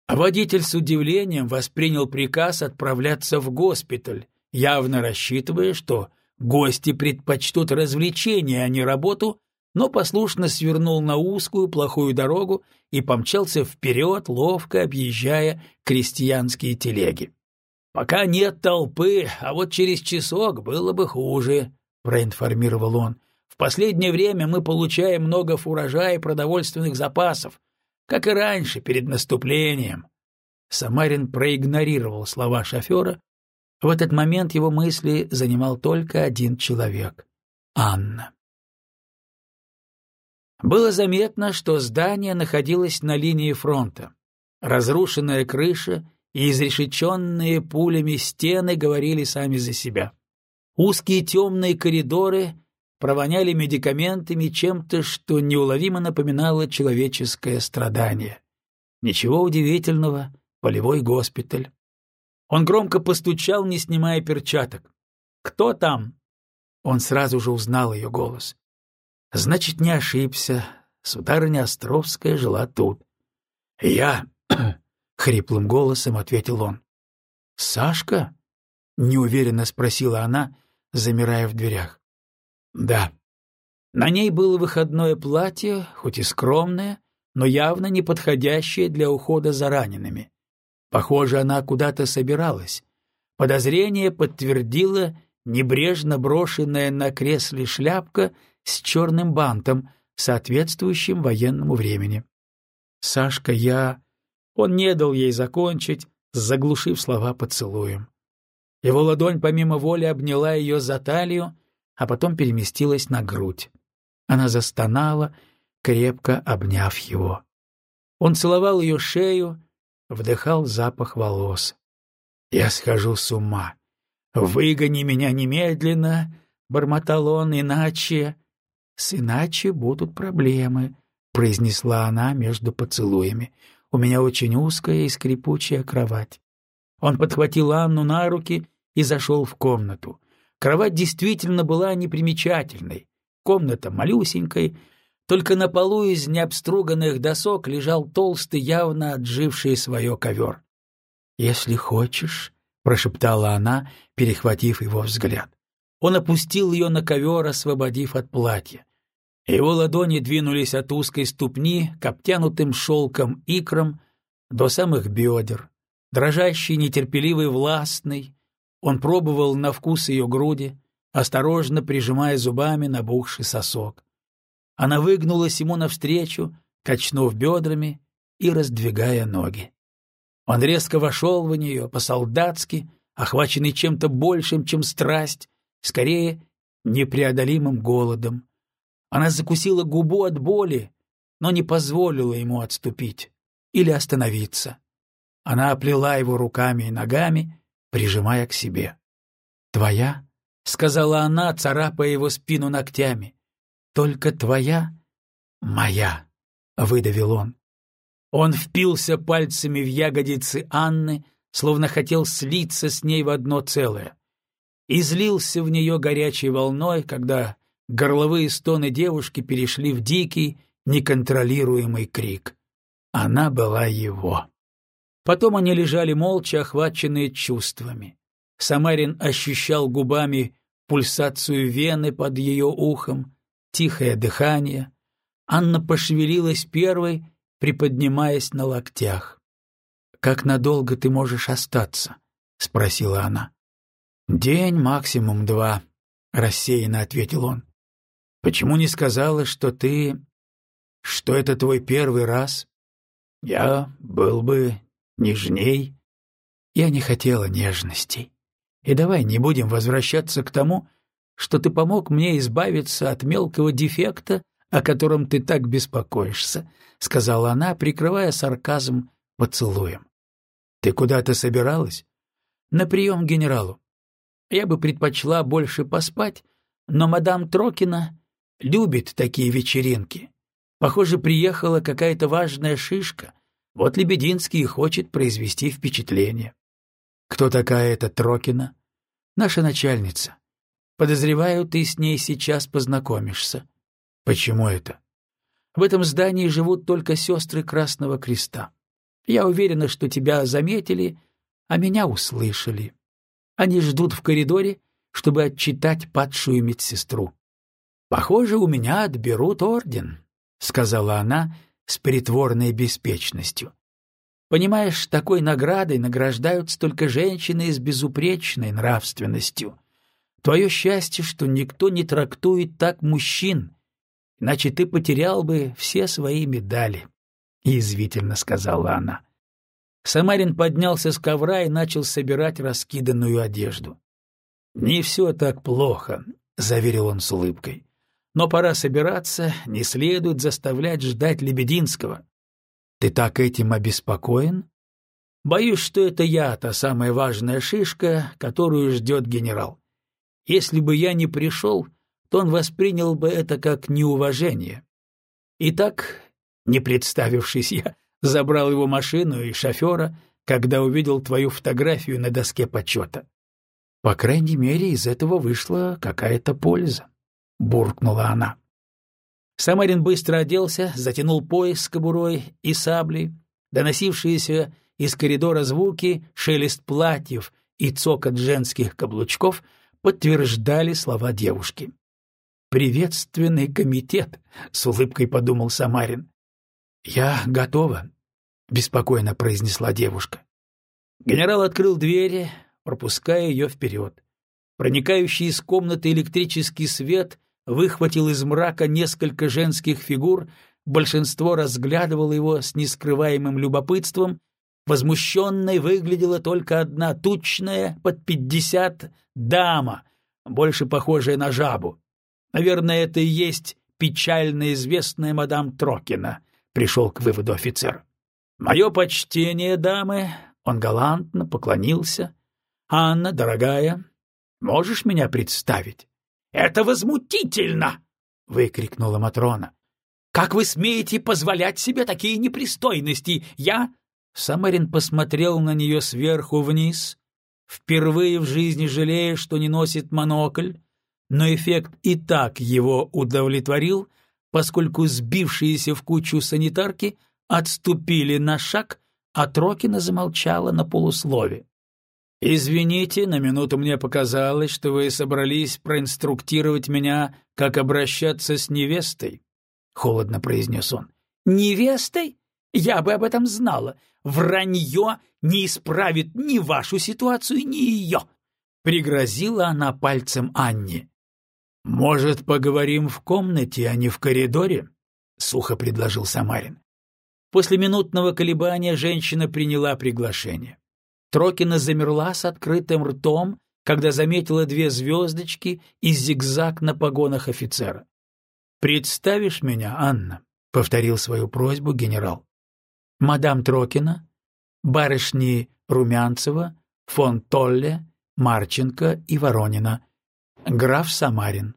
[SPEAKER 1] Водитель с удивлением воспринял приказ отправляться в госпиталь, явно рассчитывая, что гости предпочтут развлечения, а не работу, но послушно свернул на узкую плохую дорогу и помчался вперед, ловко объезжая крестьянские телеги. «Пока нет толпы, а вот через часок было бы хуже», — проинформировал он. «В последнее время мы получаем много фуража и продовольственных запасов, как и раньше, перед наступлением. Самарин проигнорировал слова шофера. В этот момент его мысли занимал только один человек — Анна. Было заметно, что здание находилось на линии фронта. Разрушенная крыша и изрешеченные пулями стены говорили сами за себя. Узкие темные коридоры провоняли медикаментами чем-то, что неуловимо напоминало человеческое страдание. Ничего удивительного, полевой госпиталь. Он громко постучал, не снимая перчаток. «Кто там?» Он сразу же узнал ее голос. «Значит, не ошибся. Сударыня Островская жила тут». «Я...» — хриплым голосом ответил он. «Сашка?» — неуверенно спросила она, замирая в дверях. Да. На ней было выходное платье, хоть и скромное, но явно не подходящее для ухода за ранеными. Похоже, она куда-то собиралась. Подозрение подтвердило небрежно брошенная на кресле шляпка с черным бантом, соответствующим военному времени. Сашка, я... Он не дал ей закончить, заглушив слова поцелуем. Его ладонь помимо воли обняла ее за талию, а потом переместилась на грудь. Она застонала, крепко обняв его. Он целовал ее шею, вдыхал запах волос. «Я схожу с ума. Выгони меня немедленно!» — бормотал он, — «иначе...» «С иначе будут проблемы», — произнесла она между поцелуями. «У меня очень узкая и скрипучая кровать». Он подхватил Анну на руки и зашел в комнату. Кровать действительно была непримечательной. Комната малюсенькой, только на полу из необструганных досок лежал толстый, явно отживший свое ковер. «Если хочешь», — прошептала она, перехватив его взгляд. Он опустил ее на ковер, освободив от платья. Его ладони двинулись от узкой ступни к обтянутым шелком икрам до самых бедер. Дрожащий, нетерпеливый, властный, он пробовал на вкус ее груди, осторожно прижимая зубами набухший сосок. Она выгнулась ему навстречу, качнув бедрами и раздвигая ноги. Он резко вошел в нее, по-солдатски, охваченный чем-то большим, чем страсть, скорее, непреодолимым голодом. Она закусила губу от боли, но не позволила ему отступить или остановиться. Она оплела его руками и ногами, прижимая к себе. «Твоя?» — сказала она, царапая его спину ногтями. «Только твоя?» «Моя», — выдавил он. Он впился пальцами в ягодицы Анны, словно хотел слиться с ней в одно целое. И злился в нее горячей волной, когда горловые стоны девушки перешли в дикий, неконтролируемый крик. Она была его. Потом они лежали молча, охваченные чувствами. Самарин ощущал губами пульсацию вены под ее ухом, тихое дыхание. Анна пошевелилась первой, приподнимаясь на локтях. «Как надолго ты можешь остаться?» — спросила она. «День, максимум два», — рассеянно ответил он. «Почему не сказала, что ты... что это твой первый раз?» «Я был бы нежней». «Я не хотела нежностей. И давай не будем возвращаться к тому, что ты помог мне избавиться от мелкого дефекта, о котором ты так беспокоишься», — сказала она, прикрывая сарказм поцелуем. «Ты куда-то собиралась?» «На прием к генералу. Я бы предпочла больше поспать, но мадам Трокина любит такие вечеринки. Похоже, приехала какая-то важная шишка. Вот Лебединский хочет произвести впечатление». «Кто такая эта Трокина?» «Наша начальница. Подозреваю, ты с ней сейчас познакомишься. Почему это? В этом здании живут только сестры Красного Креста. Я уверена, что тебя заметили, а меня услышали. Они ждут в коридоре, чтобы отчитать падшую медсестру. Похоже, у меня отберут орден, сказала она с притворной беспечностью. Понимаешь, такой наградой награждаются только женщины с безупречной нравственностью. Твое счастье, что никто не трактует так мужчин, иначе ты потерял бы все свои медали, — язвительно сказала она. Самарин поднялся с ковра и начал собирать раскиданную одежду. — Не все так плохо, — заверил он с улыбкой. — Но пора собираться, не следует заставлять ждать Лебединского. — Ты так этим обеспокоен? — Боюсь, что это я, та самая важная шишка, которую ждет генерал. Если бы я не пришел, то он воспринял бы это как неуважение. Итак, не представившись, я забрал его машину и шофера, когда увидел твою фотографию на доске почета. По крайней мере, из этого вышла какая-то польза, — буркнула она. Самарин быстро оделся, затянул пояс с кобурой и саблей, доносившиеся из коридора звуки, шелест платьев и цокот женских каблучков — подтверждали слова девушки. «Приветственный комитет», — с улыбкой подумал Самарин. «Я готова», — беспокойно произнесла девушка. Генерал открыл двери, пропуская ее вперед. Проникающий из комнаты электрический свет выхватил из мрака несколько женских фигур, большинство разглядывало его с нескрываемым любопытством, возмущенной выглядела только одна тучная, под пятьдесят, дама, больше похожая на жабу. Наверное, это и есть печально известная мадам Трокина, пришел к выводу офицер. Мое почтение, дамы, он галантно поклонился. Анна, дорогая, можешь меня представить? Это возмутительно! выкрикнула Матрона. Как вы смеете позволять себе такие непристойности? Я Самарин посмотрел на нее сверху вниз, впервые в жизни жалея, что не носит монокль, но эффект и так его удовлетворил, поскольку сбившиеся в кучу санитарки отступили на шаг, а Трокина замолчала на полуслове. «Извините, на минуту мне показалось, что вы собрались проинструктировать меня, как обращаться с невестой», — холодно произнес он. «Невестой? Я бы об этом знала. Вранье не исправит ни вашу ситуацию, ни ее!» Пригрозила она пальцем Анне. «Может, поговорим в комнате, а не в коридоре?» — сухо предложил Самарин. После минутного колебания женщина приняла приглашение. Трокина замерла с открытым ртом, когда заметила две звездочки и зигзаг на погонах офицера. «Представишь меня, Анна?» — повторил свою просьбу генерал мадам Трокина, барышни Румянцева, фон Толле, Марченко и Воронина, граф Самарин.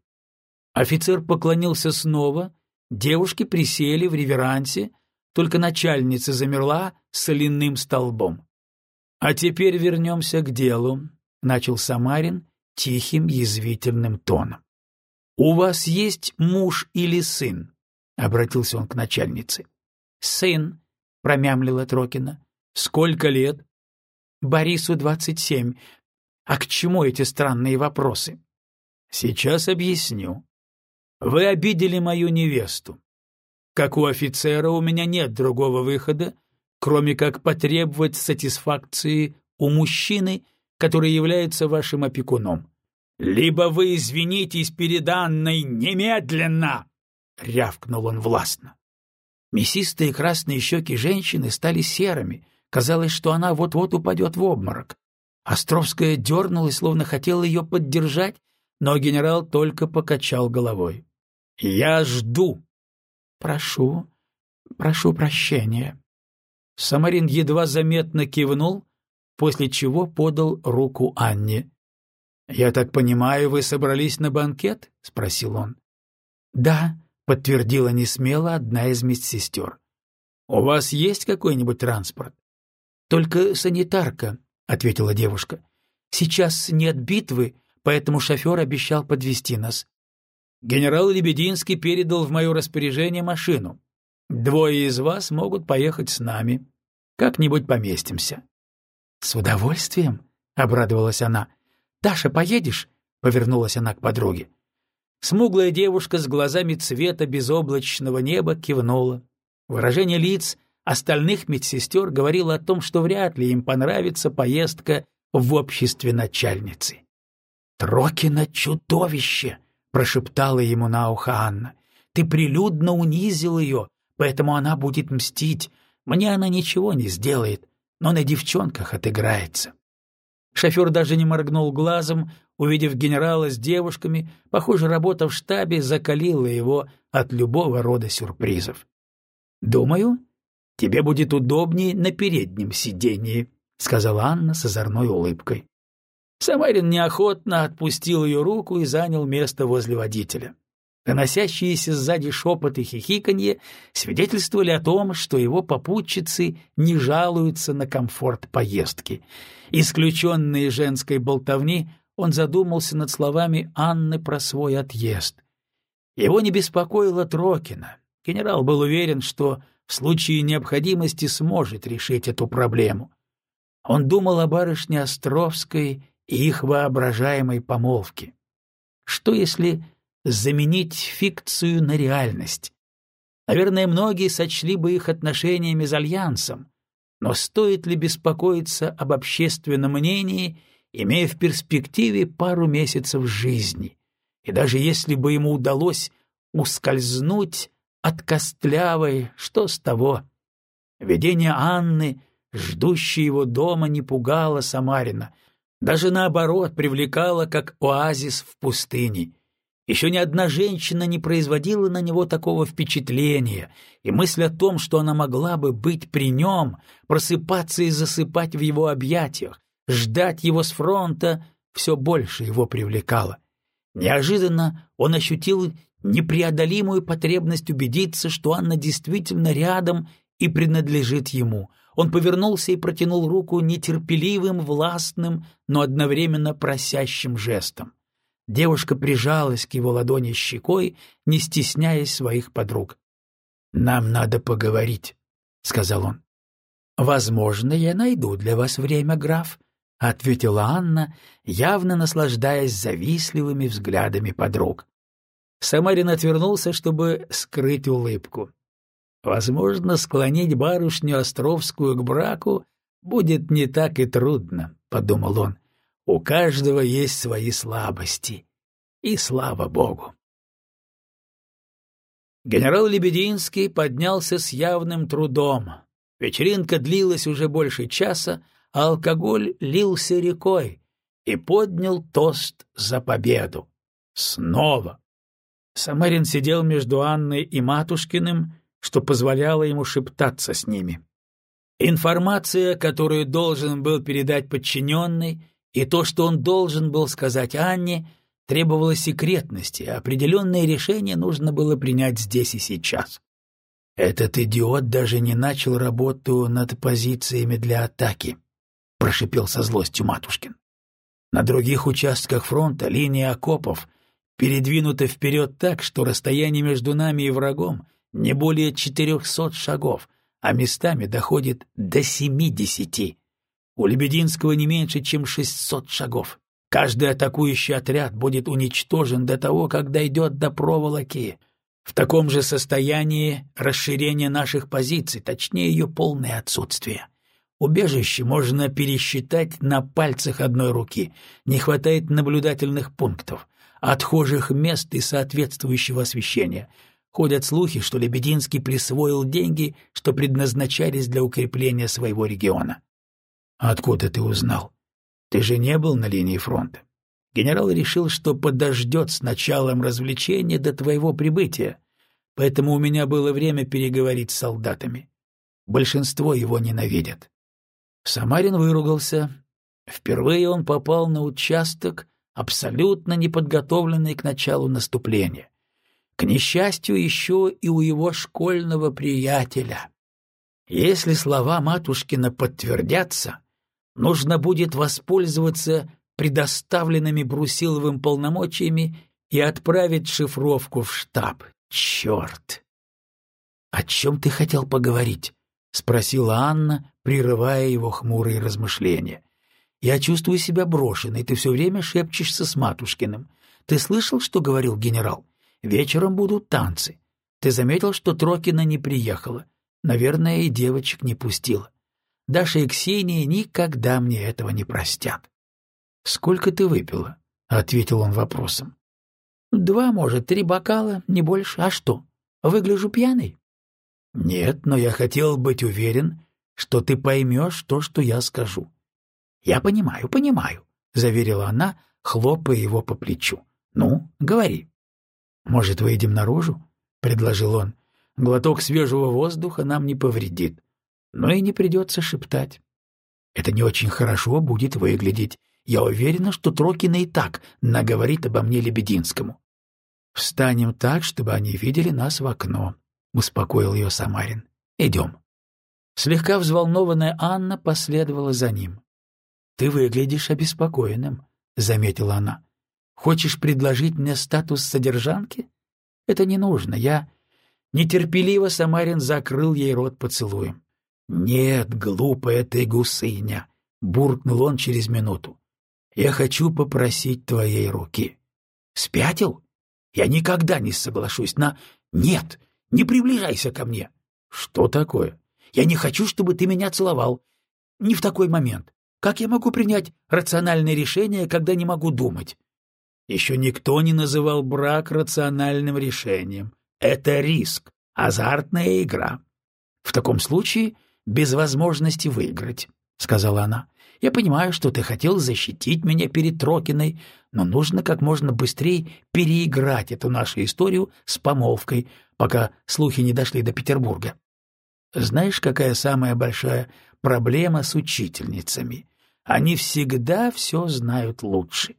[SPEAKER 1] Офицер поклонился снова, девушки присели в реверансе, только начальница замерла соляным столбом. «А теперь вернемся к делу», — начал Самарин тихим язвительным тоном. «У вас есть муж или сын?» — обратился он к начальнице. «Сын», промямлила Трокина. Сколько лет? Борису двадцать семь. А к чему эти странные вопросы? Сейчас объясню. Вы обидели мою невесту. Как у офицера у меня нет другого выхода, кроме как потребовать сатисфакции у мужчины, который является вашим опекуном. Либо вы извинитесь перед Анной немедленно, рявкнул он властно. Мясистые красные щеки женщины стали серыми, казалось, что она вот-вот упадет в обморок. Островская дернулась, словно хотела ее поддержать, но генерал только покачал головой. — Я жду. — Прошу, прошу прощения. Самарин едва заметно кивнул, после чего подал руку Анне. — Я так понимаю, вы собрались на банкет? — спросил он. — Да, — подтвердила несмело одна из медсестер. — У вас есть какой-нибудь транспорт? — Только санитарка, — ответила девушка. — Сейчас нет битвы, поэтому шофер обещал подвести нас. Генерал Лебединский передал в мое распоряжение машину. Двое из вас могут поехать с нами. Как-нибудь поместимся. — С удовольствием, — обрадовалась она. — Даша, поедешь? — повернулась она к подруге. Смуглая девушка с глазами цвета безоблачного неба кивнула. Выражение лиц остальных медсестер говорило о том, что вряд ли им понравится поездка в обществе начальницы. «Трокина чудовище!» — прошептала ему на ухо Анна. «Ты прилюдно унизил ее, поэтому она будет мстить. Мне она ничего не сделает, но на девчонках отыграется». Шофер даже не моргнул глазом, увидев генерала с девушками, похоже, работа в штабе закалила его от любого рода сюрпризов. «Думаю, тебе будет удобнее на переднем сидении», — сказала Анна с озорной улыбкой. Самарин неохотно отпустил ее руку и занял место возле водителя. Доносящиеся сзади шепот и хихиканье свидетельствовали о том, что его попутчицы не жалуются на комфорт поездки. Исключенные женской болтовни, он задумался над словами Анны про свой отъезд. Его не беспокоило Трокина. Генерал был уверен, что в случае необходимости сможет решить эту проблему. Он думал о барышне Островской и их воображаемой помолвке. Что если заменить фикцию на реальность. Наверное, многие сочли бы их отношения мезальянсом, но стоит ли беспокоиться об общественном мнении, имея в перспективе пару месяцев жизни? И даже если бы ему удалось ускользнуть от костлявой, что с того? Видение Анны, ждущей его дома, не пугало Самарина, даже наоборот привлекало как оазис в пустыне — еще ни одна женщина не производила на него такого впечатления, и мысль о том, что она могла бы быть при нем, просыпаться и засыпать в его объятиях, ждать его с фронта, все больше его привлекала. Неожиданно он ощутил непреодолимую потребность убедиться, что Анна действительно рядом и принадлежит ему. Он повернулся и протянул руку нетерпеливым, властным, но одновременно просящим жестом. Девушка прижалась к его ладони щекой, не стесняясь своих подруг. «Нам надо поговорить», — сказал он. «Возможно, я найду для вас время, граф», — ответила Анна, явно наслаждаясь завистливыми взглядами подруг. Самарин отвернулся, чтобы скрыть улыбку. «Возможно, склонить барышню Островскую к браку будет не так и трудно», — подумал он. У каждого есть свои слабости. И слава богу. Генерал Лебединский поднялся с явным трудом. Вечеринка длилась уже больше часа, алкоголь лился рекой и поднял тост за победу. Снова. Самарин сидел между Анной и Матушкиным, что позволяло ему шептаться с ними. Информация, которую должен был передать подчиненный, и то, что он должен был сказать Анне, требовало секретности, а определенное решение нужно было принять здесь и сейчас. «Этот идиот даже не начал работу над позициями для атаки», — прошипел со злостью Матушкин. «На других участках фронта линия окопов передвинута вперед так, что расстояние между нами и врагом не более четырехсот шагов, а местами доходит до семидесяти. У Лебединского не меньше, чем шестьсот шагов. Каждый атакующий отряд будет уничтожен до того, как дойдет до проволоки. В таком же состоянии расширение наших позиций, точнее ее полное отсутствие. Убежище можно пересчитать на пальцах одной руки. Не хватает наблюдательных пунктов, отхожих мест и соответствующего освещения. Ходят слухи, что Лебединский присвоил деньги, что предназначались для укрепления своего региона. Откуда ты узнал? Ты же не был на линии фронта. Генерал решил, что подождет с началом развлечения до твоего прибытия, поэтому у меня было время переговорить с солдатами. Большинство его ненавидят. Самарин выругался. Впервые он попал на участок, абсолютно неподготовленный к началу наступления. К несчастью, еще и у его школьного приятеля. Если слова Матушкина подтвердятся, нужно будет воспользоваться предоставленными Брусиловым полномочиями и отправить шифровку в штаб. Черт! — О чем ты хотел поговорить? — спросила Анна, прерывая его хмурые размышления. — Я чувствую себя брошенной, ты все время шепчешься с Матушкиным. Ты слышал, что говорил генерал? Вечером будут танцы. Ты заметил, что Трокина не приехала? Наверное, и девочек не пустила. Даша и Ксения никогда мне этого не простят. — Сколько ты выпила? — ответил он вопросом. — Два, может, три бокала, не больше. А что, выгляжу пьяный? — Нет, но я хотел быть уверен, что ты поймешь то, что я скажу. — Я понимаю, понимаю, — заверила она, хлопая его по плечу. — Ну, говори. — Может, выйдем наружу? — предложил он. — Глоток свежего воздуха нам не повредит но и не придется шептать. Это не очень хорошо будет выглядеть. Я уверена, что Трокина и так наговорит обо мне Лебединскому. Встанем так, чтобы они видели нас в окно, — успокоил ее Самарин. Идем. Слегка взволнованная Анна последовала за ним. — Ты выглядишь обеспокоенным, — заметила она. — Хочешь предложить мне статус содержанки? Это не нужно, я... Нетерпеливо Самарин закрыл ей рот поцелуем. «Нет, глупая ты гусыня!» — буркнул он через минуту. «Я хочу попросить твоей руки». «Спятил? Я никогда не соглашусь на... Нет, не приближайся ко мне!» «Что такое?» «Я не хочу, чтобы ты меня целовал. Не в такой момент. Как я могу принять рациональное решение, когда не могу думать?» Еще никто не называл брак рациональным решением. Это риск, азартная игра. В таком случае без возможности выиграть, — сказала она. Я понимаю, что ты хотел защитить меня перед Трокиной, но нужно как можно быстрее переиграть эту нашу историю с помолвкой, пока слухи не дошли до Петербурга. Знаешь, какая самая большая проблема с учительницами? Они всегда все знают лучше.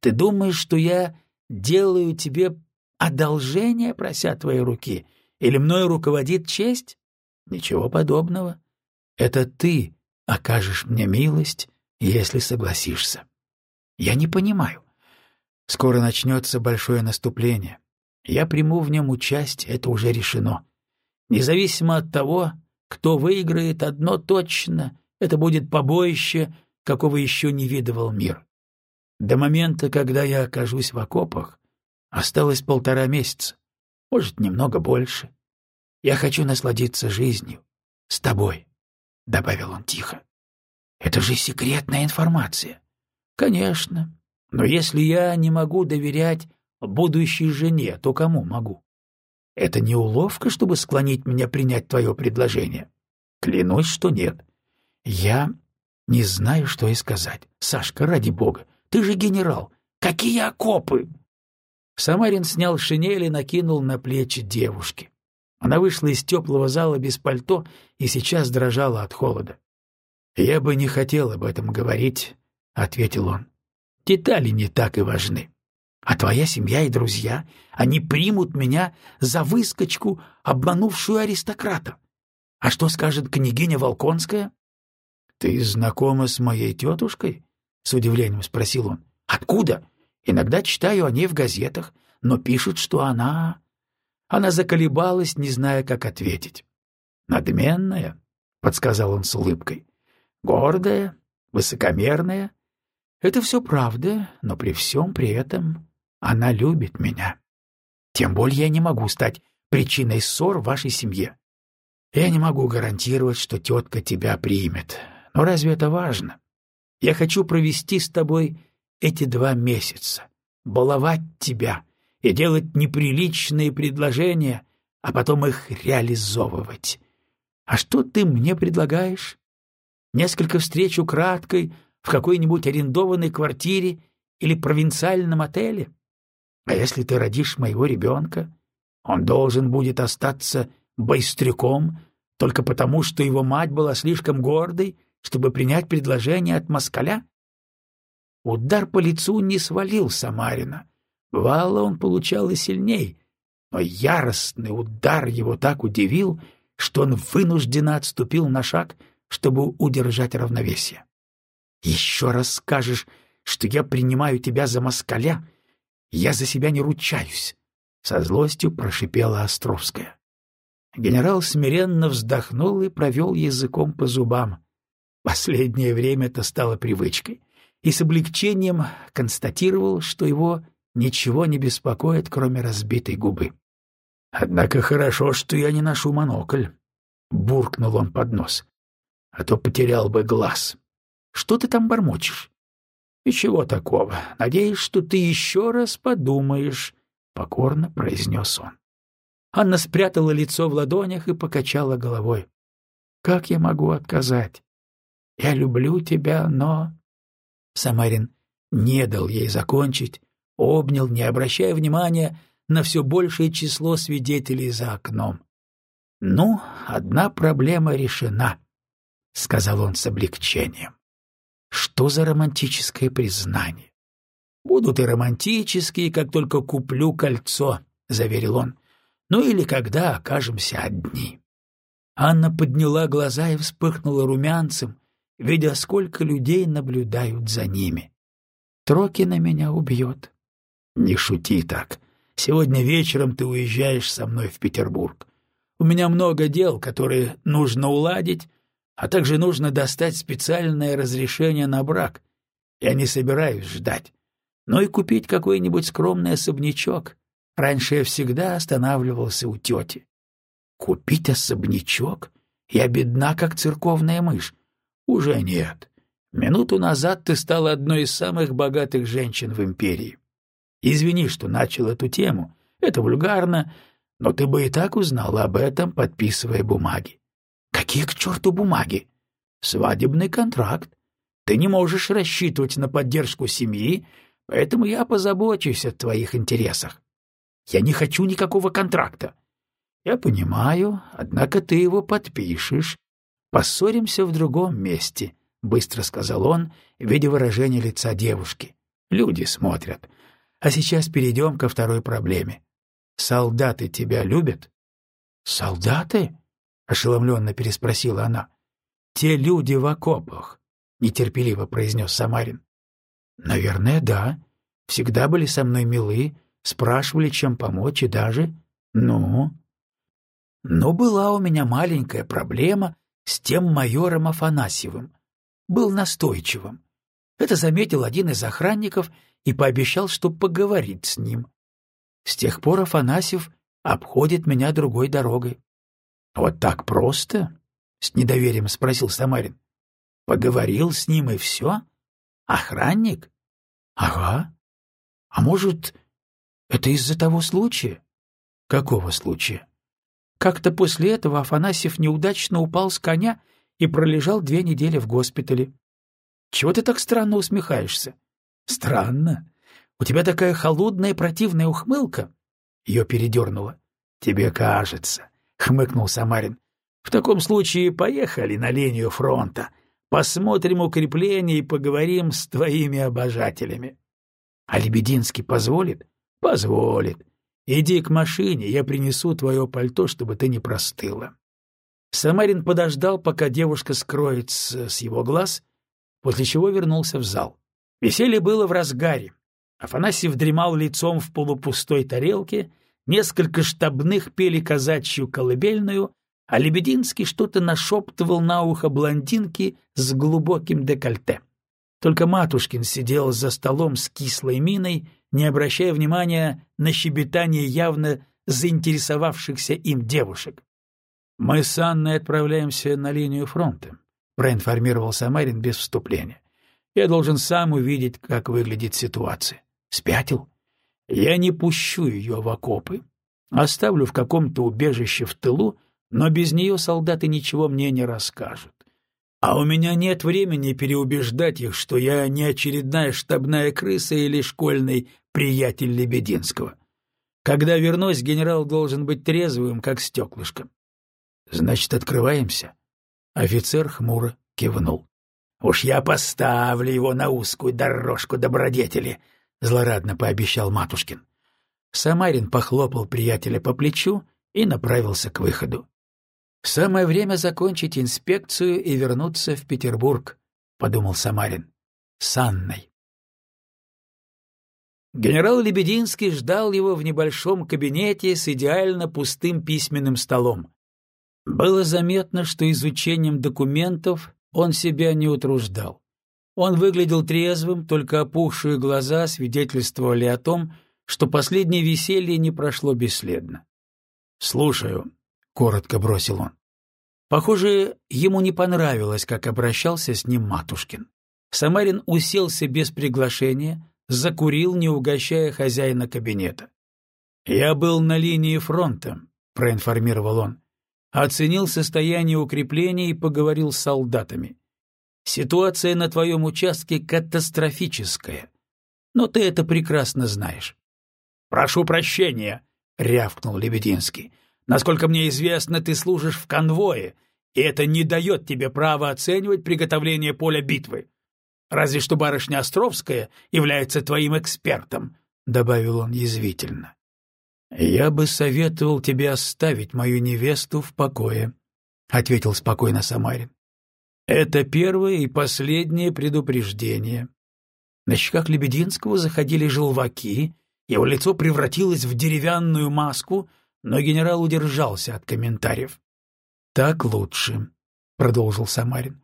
[SPEAKER 1] Ты думаешь, что я делаю тебе одолжение, прося твоей руки, или мною руководит честь? Ничего подобного. Это ты окажешь мне милость, если согласишься. Я не понимаю. Скоро начнется большое наступление. Я приму в нем участие, это уже решено. Независимо от того, кто выиграет, одно точно — это будет побоище, какого еще не видывал мир. До момента, когда я окажусь в окопах, осталось полтора месяца, может, немного больше. Я хочу насладиться жизнью с тобой. — добавил он тихо. «Это же секретная информация». «Конечно. Но если я не могу доверять будущей жене, то кому могу? Это не уловка, чтобы склонить меня принять твое предложение? Клянусь, что нет. Я не знаю, что и сказать. Сашка, ради бога, ты же генерал. Какие окопы!» Самарин снял шинель и накинул на плечи девушки. Она вышла из теплого зала без пальто и сейчас дрожала от холода. «Я бы не хотел об этом говорить», — ответил он. «Детали не так и важны. А твоя семья и друзья, они примут меня за выскочку, обманувшую аристократа. А что скажет княгиня Волконская?» «Ты знакома с моей тетушкой?» — с удивлением спросил он. «Откуда? Иногда читаю о ней в газетах, но пишут, что она она заколебалась, не зная, как ответить. «Надменная», — подсказал он с улыбкой, — «гордая, высокомерная. Это все правда, но при всем при этом она любит меня. Тем более я не могу стать причиной ссор в вашей семье. Я не могу гарантировать, что тетка тебя примет. Но разве это важно? Я хочу провести с тобой эти два месяца, баловать тебя, и делать неприличные предложения, а потом их реализовывать. А что ты мне предлагаешь? Несколько встреч украдкой в какой-нибудь арендованной квартире или провинциальном отеле? А если ты родишь моего ребенка, он должен будет остаться бойстряком только потому, что его мать была слишком гордой, чтобы принять предложение от москаля? Удар по лицу не свалил Самарина, Бывало, он получал и сильней, но яростный удар его так удивил, что он вынужденно отступил на шаг, чтобы удержать равновесие. «Еще раз скажешь, что я принимаю тебя за москаля, я за себя не ручаюсь», — со злостью прошипела Островская. Генерал смиренно вздохнул и провел языком по зубам. Последнее время это стало привычкой, и с облегчением констатировал, что его ничего не беспокоит, кроме разбитой губы. «Однако хорошо, что я не ношу монокль», — буркнул он под нос. «А то потерял бы глаз. Что ты там бормочешь?» «Ничего такого. Надеюсь, что ты еще раз подумаешь», — покорно произнес он. Анна спрятала лицо в ладонях и покачала головой. «Как я могу отказать? Я люблю тебя, но...» Самарин не дал ей закончить, обнял, не обращая внимания на все большее число свидетелей за окном. «Ну, одна проблема решена», — сказал он с облегчением. «Что за романтическое признание?» «Будут и романтические, как только куплю кольцо», — заверил он. «Ну или когда окажемся одни». Анна подняла глаза и вспыхнула румянцем, видя, сколько людей наблюдают за ними. «Трокина меня убьет», «Не шути так. Сегодня вечером ты уезжаешь со мной в Петербург. У меня много дел, которые нужно уладить, а также нужно достать специальное разрешение на брак. Я не собираюсь ждать. Но и купить какой-нибудь скромный особнячок. Раньше я всегда останавливался у тети. Купить особнячок? Я бедна, как церковная мышь. Уже нет. Минуту назад ты стала одной из самых богатых женщин в империи. Извини, что начал эту тему. Это вульгарно, но ты бы и так узнал об этом, подписывая бумаги. Какие к черту бумаги? Свадебный контракт. Ты не можешь рассчитывать на поддержку семьи, поэтому я позабочусь о твоих интересах. Я не хочу никакого контракта. Я понимаю, однако ты его подпишешь. Поссоримся в другом месте, — быстро сказал он, видя выражение лица девушки. Люди смотрят. А сейчас перейдем ко второй проблеме. Солдаты тебя любят? Солдаты? — ошеломленно переспросила она. «Те люди в окопах», — нетерпеливо произнес Самарин. «Наверное, да. Всегда были со мной милы, спрашивали, чем помочь, и даже... Ну...» Но была у меня маленькая проблема с тем майором Афанасьевым. Был настойчивым. Это заметил один из охранников и пообещал, что поговорит с ним. С тех пор Афанасьев обходит меня другой дорогой. Вот так просто? С недоверием спросил Самарин. Поговорил с ним и все? Охранник? Ага. А может, это из-за того случая? Какого случая? Как-то после этого Афанасьев неудачно упал с коня и пролежал две недели в госпитале. Чего ты так странно усмехаешься? Странно. У тебя такая холодная противная ухмылка. Ее передернуло. Тебе кажется. — хмыкнул Самарин. «В таком случае поехали на линию фронта, посмотрим укрепления и поговорим с твоими обожателями». «А Лебединский позволит?» «Позволит. Иди к машине, я принесу твое пальто, чтобы ты не простыла». Самарин подождал, пока девушка скроется с его глаз, после чего вернулся в зал. Веселье было в разгаре. Афанасьев дремал лицом в полупустой тарелке — Несколько штабных пели казачью колыбельную, а Лебединский что-то нашептывал на ухо блондинки с глубоким декольте. Только Матушкин сидел за столом с кислой миной, не обращая внимания на щебетание явно заинтересовавшихся им девушек. «Мы с Анной отправляемся на линию фронта», — проинформировал Самарин без вступления. «Я должен сам увидеть, как выглядит ситуация». «Спятил?» Я не пущу ее в окопы, оставлю в каком-то убежище в тылу, но без нее солдаты ничего мне не расскажут. А у меня нет времени переубеждать их, что я не очередная штабная крыса или школьный приятель Лебединского. Когда вернусь, генерал должен быть трезвым, как стеклышко. Значит, открываемся? Офицер хмуро кивнул. Уж я поставлю его на узкую дорожку добродетели, — злорадно пообещал Матушкин. Самарин похлопал приятеля по плечу и направился к выходу. «Самое время закончить инспекцию и вернуться в Петербург», — подумал Самарин. «С Анной». Генерал Лебединский ждал его в небольшом кабинете с идеально пустым письменным столом. Было заметно, что изучением документов он себя не утруждал. Он выглядел трезвым, только опухшие глаза свидетельствовали о том, что последнее веселье не прошло бесследно. «Слушаю», — коротко бросил он. Похоже, ему не понравилось, как обращался с ним Матушкин. Самарин уселся без приглашения, закурил, не угощая хозяина кабинета. «Я был на линии фронта», — проинформировал он. Оценил состояние укрепления и поговорил с солдатами. Ситуация на твоем участке катастрофическая. Но ты это прекрасно знаешь. — Прошу прощения, — рявкнул Лебединский. — Насколько мне известно, ты служишь в конвое, и это не дает тебе права оценивать приготовление поля битвы. Разве что барышня Островская является твоим экспертом, — добавил он язвительно. — Я бы советовал тебе оставить мою невесту в покое, — ответил спокойно Самарин. Это первое и последнее предупреждение. На щеках Лебединского заходили желваки, его лицо превратилось в деревянную маску, но генерал удержался от комментариев. «Так лучше», — продолжил Самарин.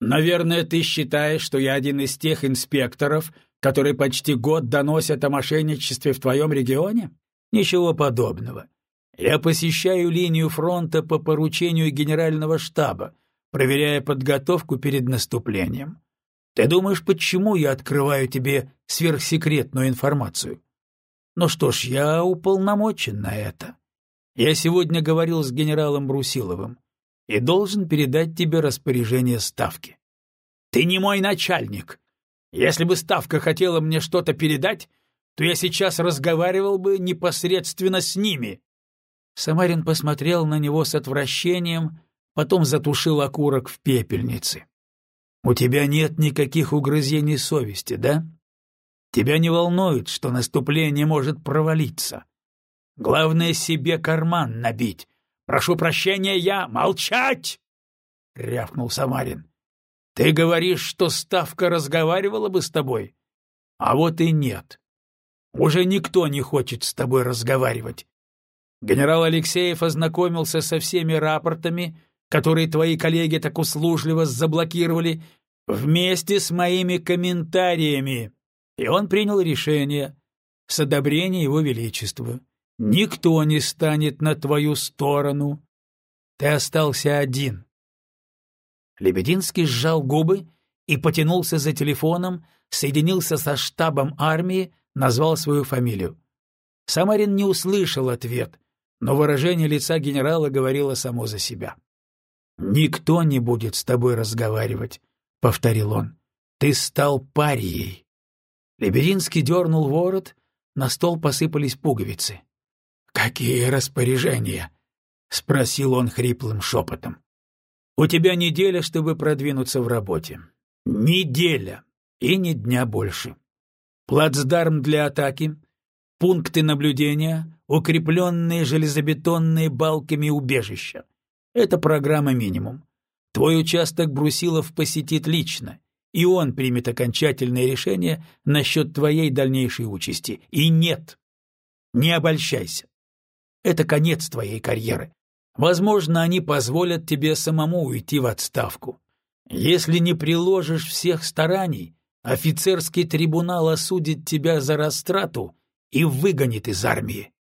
[SPEAKER 1] «Наверное, ты считаешь, что я один из тех инспекторов, которые почти год доносят о мошенничестве в твоем регионе? Ничего подобного. Я посещаю линию фронта по поручению генерального штаба, проверяя подготовку перед наступлением. Ты думаешь, почему я открываю тебе сверхсекретную информацию? Ну что ж, я уполномочен на это. Я сегодня говорил с генералом Брусиловым и должен передать тебе распоряжение ставки. Ты не мой начальник. Если бы ставка хотела мне что-то передать, то я сейчас разговаривал бы непосредственно с ними. Самарин посмотрел на него с отвращением, потом затушил окурок в пепельнице. У тебя нет никаких угрызений совести, да? Тебя не волнует, что наступление может провалиться. Главное себе карман набить. Прошу прощения, я молчать! рявкнул Самарин. Ты говоришь, что ставка разговаривала бы с тобой, а вот и нет. Уже никто не хочет с тобой разговаривать. Генерал Алексеев ознакомился со всеми рапортами, которые твои коллеги так услужливо заблокировали, вместе с моими комментариями, и он принял решение с одобрения его величества. Никто не станет на твою сторону. Ты остался один. Лебединский сжал губы и потянулся за телефоном, соединился со штабом армии, назвал свою фамилию. Самарин не услышал ответ, но выражение лица генерала говорило само за себя. «Никто не будет с тобой разговаривать», — повторил он. «Ты стал парией». Лебединский дернул ворот, на стол посыпались пуговицы. «Какие распоряжения?» — спросил он хриплым шепотом. «У тебя неделя, чтобы продвинуться в работе. Неделя и ни дня больше. Плацдарм для атаки, пункты наблюдения, укрепленные железобетонные балками убежища. Это программа минимум. Твой участок Брусилов посетит лично, и он примет окончательное решение насчет твоей дальнейшей участи. И нет, не обольщайся. Это конец твоей карьеры. Возможно, они позволят тебе самому уйти в отставку. Если не приложишь всех стараний, офицерский трибунал осудит тебя за растрату и выгонит из армии.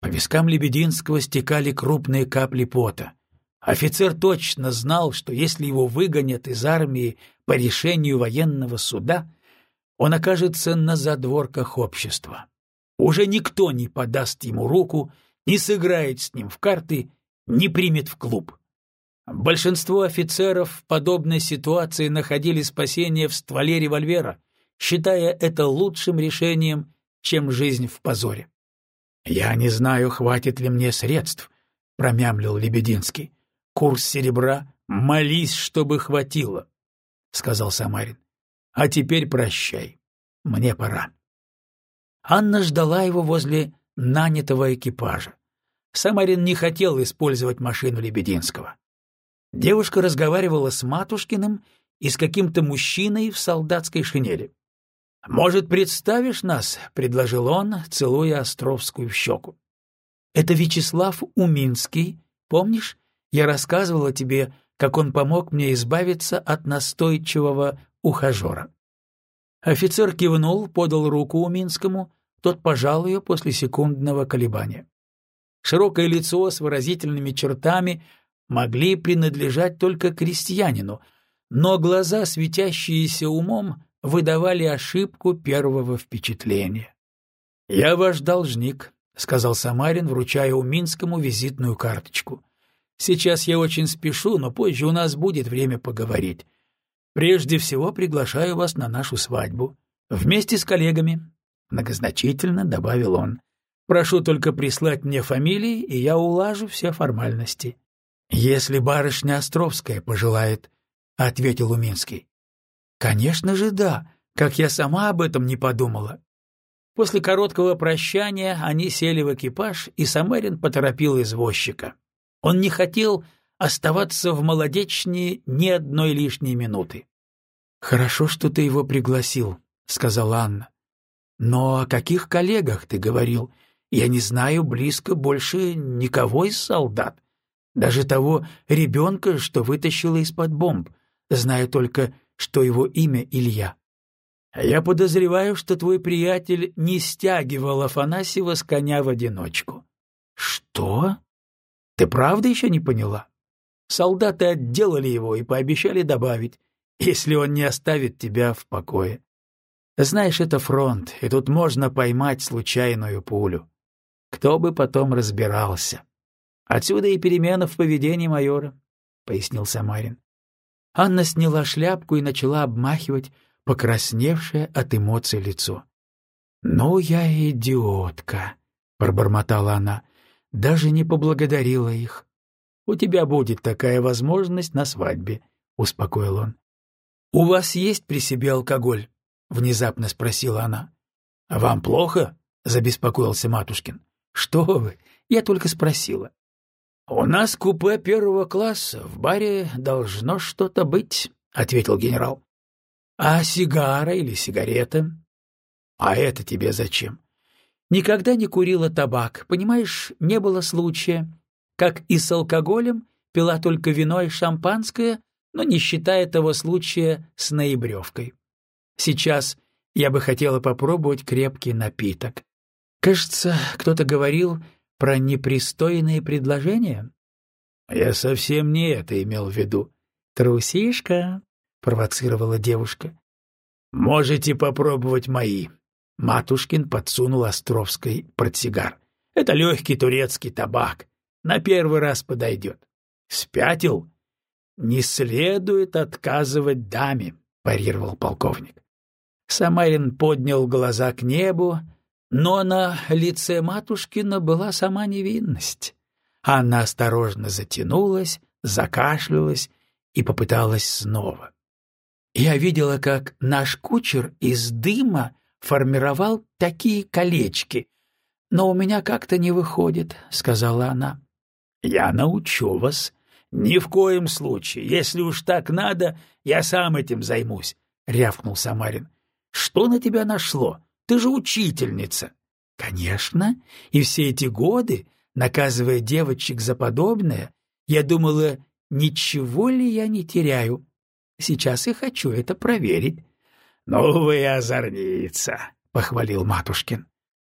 [SPEAKER 1] По вискам Лебединского стекали крупные капли пота. Офицер точно знал, что если его выгонят из армии по решению военного суда, он окажется на задворках общества. Уже никто не подаст ему руку, не сыграет с ним в карты, не примет в клуб. Большинство офицеров в подобной ситуации находили спасение в стволе револьвера, считая это лучшим решением, чем жизнь в позоре. «Я не знаю, хватит ли мне средств», — промямлил Лебединский курс серебра, молись, чтобы хватило, — сказал Самарин. — А теперь прощай, мне пора. Анна ждала его возле нанятого экипажа. Самарин не хотел использовать машину Лебединского. Девушка разговаривала с Матушкиным и с каким-то мужчиной в солдатской шинели. «Может, представишь нас?» — предложил он, целуя Островскую в щеку. «Это Вячеслав Уминский, помнишь? Я рассказывала тебе, как он помог мне избавиться от настойчивого ухажера. Офицер кивнул, подал руку Уминскому, тот пожал ее после секундного колебания. Широкое лицо с выразительными чертами могли принадлежать только крестьянину, но глаза, светящиеся умом, выдавали ошибку первого впечатления. «Я ваш должник», — сказал Самарин, вручая Уминскому визитную карточку. Сейчас я очень спешу, но позже у нас будет время поговорить. Прежде всего приглашаю вас на нашу свадьбу. Вместе с коллегами. Многозначительно добавил он. Прошу только прислать мне фамилии, и я улажу все формальности. Если барышня Островская пожелает, — ответил Уминский. Конечно же, да, как я сама об этом не подумала. После короткого прощания они сели в экипаж, и Самарин поторопил извозчика. Он не хотел оставаться в молодечне ни одной лишней минуты. «Хорошо, что ты его пригласил», — сказала Анна. «Но о каких коллегах ты говорил? Я не знаю близко больше никого из солдат. Даже того ребенка, что вытащила из-под бомб. Знаю только, что его имя Илья. Я подозреваю, что твой приятель не стягивал Афанасьева с коня в одиночку». «Что?» Ты правда еще не поняла? Солдаты отделали его и пообещали добавить, если он не оставит тебя в покое. Знаешь, это фронт, и тут можно поймать случайную пулю. Кто бы потом разбирался. Отсюда и перемена в поведении майора, — пояснил Самарин. Анна сняла шляпку и начала обмахивать покрасневшее от эмоций лицо. «Ну, я идиотка», — пробормотала она, — «даже не поблагодарила их». «У тебя будет такая возможность на свадьбе», — успокоил он. «У вас есть при себе алкоголь?» — внезапно спросила она. «А вам плохо?» — забеспокоился Матушкин. «Что вы? Я только спросила». «У нас купе первого класса, в баре должно что-то быть», — ответил генерал. «А сигара или сигарета?» «А это тебе зачем?» «Никогда не курила табак, понимаешь, не было случая. Как и с алкоголем, пила только вино и шампанское, но не считая того случая с ноябревкой. Сейчас я бы хотела попробовать крепкий напиток. Кажется, кто-то говорил про непристойные предложения. Я совсем не это имел в виду. Трусишка, провоцировала девушка. Можете попробовать мои. Матушкин подсунул Островской портсигар. Это легкий турецкий табак. На первый раз подойдет. Спятил? Не следует отказывать даме, парировал полковник. Самарин поднял глаза к небу, но на лице Матушкина была сама невинность. Она осторожно затянулась, закашлялась и попыталась снова. Я видела, как наш кучер из дыма формировал такие колечки, но у меня как-то не выходит, — сказала она. — Я научу вас. Ни в коем случае. Если уж так надо, я сам этим займусь, — рявкнул Самарин. Что на тебя нашло? Ты же учительница. Конечно, и все эти годы, наказывая девочек за подобное, я думала, ничего ли я не теряю. Сейчас я хочу это проверить. — Ну вы озорница, — похвалил Матушкин.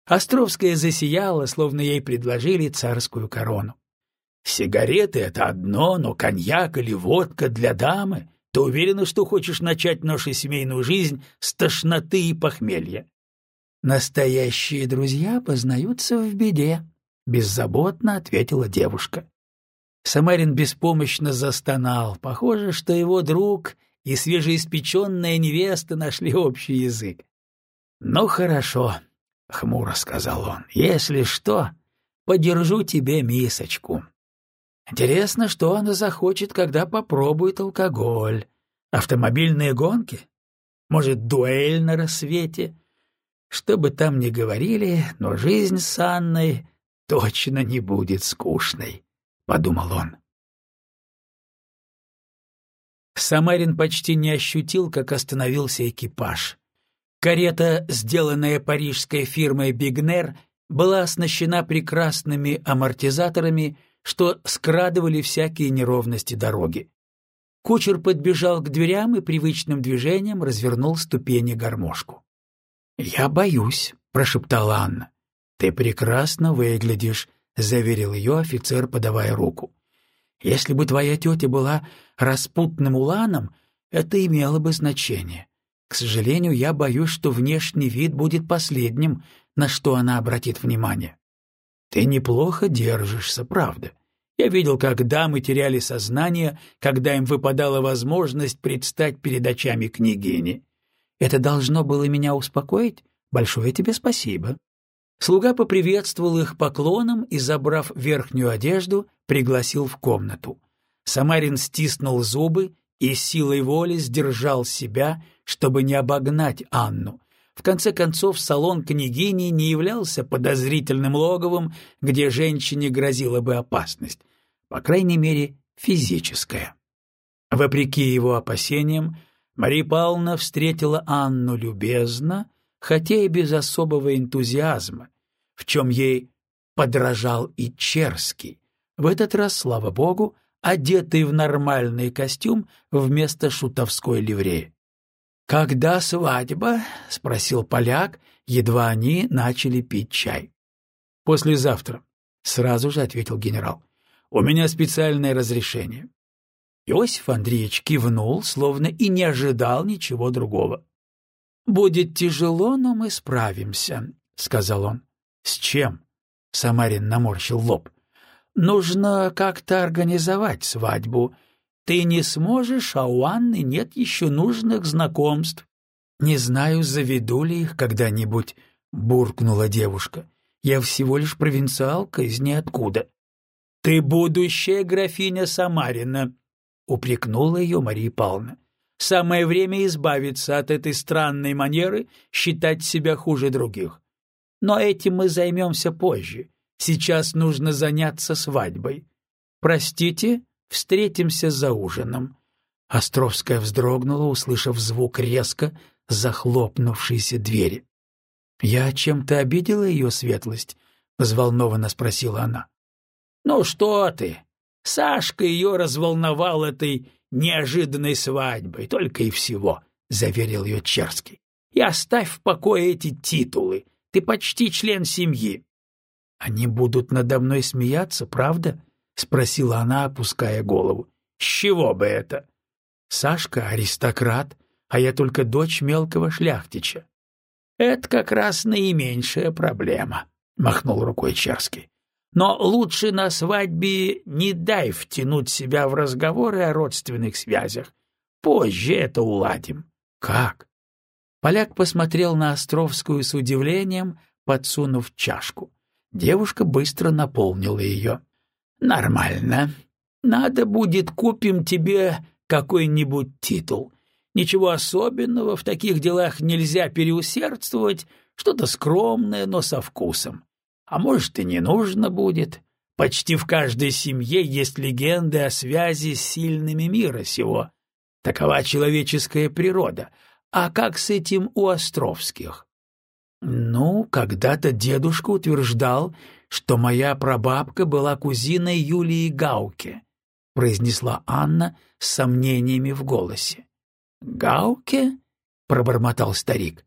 [SPEAKER 1] Островская засияла, словно ей предложили царскую корону. «Сигареты — это одно, но коньяк или водка для дамы ты уверена, что хочешь начать нашу семейную жизнь с тошноты и похмелья? Настоящие друзья познаются в беде, беззаботно ответила девушка. Самарин беспомощно застонал. Похоже, что его друг и свежеиспеченная невеста нашли общий язык. «Ну, хорошо», — хмуро сказал он, — «если что, подержу тебе мисочку. Интересно, что она захочет, когда попробует алкоголь. Автомобильные гонки? Может, дуэль на рассвете? Что бы там ни говорили, но жизнь с Анной точно не будет скучной, — подумал он. Самарин почти не ощутил, как остановился экипаж. Карета, сделанная парижской фирмой «Бигнер», была оснащена прекрасными амортизаторами что скрадывали всякие неровности дороги. Кучер подбежал к дверям и привычным движением развернул ступени гармошку. — Я боюсь, — прошептала Анна. — Ты прекрасно выглядишь, — заверил ее офицер, подавая руку. — Если бы твоя тетя была распутным уланом, это имело бы значение. К сожалению, я боюсь, что внешний вид будет последним, на что она обратит внимание. Ты неплохо держишься, правда. Я видел, как дамы теряли сознание, когда им выпадала возможность предстать перед очами княгини. Это должно было меня успокоить? Большое тебе спасибо. Слуга поприветствовал их поклоном и, забрав верхнюю одежду, пригласил в комнату. Самарин стиснул зубы и силой воли сдержал себя, чтобы не обогнать Анну, в конце концов, салон княгини не являлся подозрительным логовом, где женщине грозила бы опасность, по крайней мере, физическая. Вопреки его опасениям, Мария Павловна встретила Анну любезно, хотя и без особого энтузиазма, в чем ей подражал и Черский, в этот раз, слава богу, одетый в нормальный костюм вместо шутовской ливреи. «Когда свадьба?» — спросил поляк, едва они начали пить чай. «Послезавтра», — сразу же ответил генерал. «У меня специальное разрешение». Иосиф Андреевич кивнул, словно и не ожидал ничего другого. «Будет тяжело, но мы справимся», — сказал он. «С чем?» — Самарин наморщил лоб. «Нужно как-то организовать свадьбу. Ты не сможешь, а у Анны нет еще нужных знакомств». «Не знаю, заведу ли их когда-нибудь», — буркнула девушка. «Я всего лишь провинциалка из ниоткуда». «Ты будущая графиня Самарина», — упрекнула ее Мария Павловна. «Самое время избавиться от этой странной манеры считать себя хуже других. Но этим мы займемся позже. Сейчас нужно заняться свадьбой. Простите, встретимся за ужином». Островская вздрогнула, услышав звук резко захлопнувшейся двери. «Я чем-то обидела ее светлость?» — взволнованно спросила она. «Ну что ты? Сашка ее разволновал этой неожиданной свадьбой, только и всего», — заверил ее Черский. «И оставь в покое эти титулы. Ты почти член семьи». «Они будут надо мной смеяться, правда?» — спросила она, опуская голову. «С чего бы это?» «Сашка — аристократ, а я только дочь мелкого шляхтича». «Это как раз наименьшая проблема», — махнул рукой Черский. «Но лучше на свадьбе не дай втянуть себя в разговоры о родственных связях. Позже это уладим». «Как?» Поляк посмотрел на Островскую с удивлением, подсунув чашку. Девушка быстро наполнила ее. «Нормально. Надо будет купим тебе какой-нибудь титул. Ничего особенного, в таких делах нельзя переусердствовать, что-то скромное, но со вкусом. А может, и не нужно будет. Почти в каждой семье есть легенды о связи с сильными мира сего. Такова человеческая природа. А как с этим у Островских? Ну, когда-то дедушка утверждал, что моя прабабка была кузиной Юлии Гауке, произнесла Анна с сомнениями в голосе. Гауке? пробормотал старик.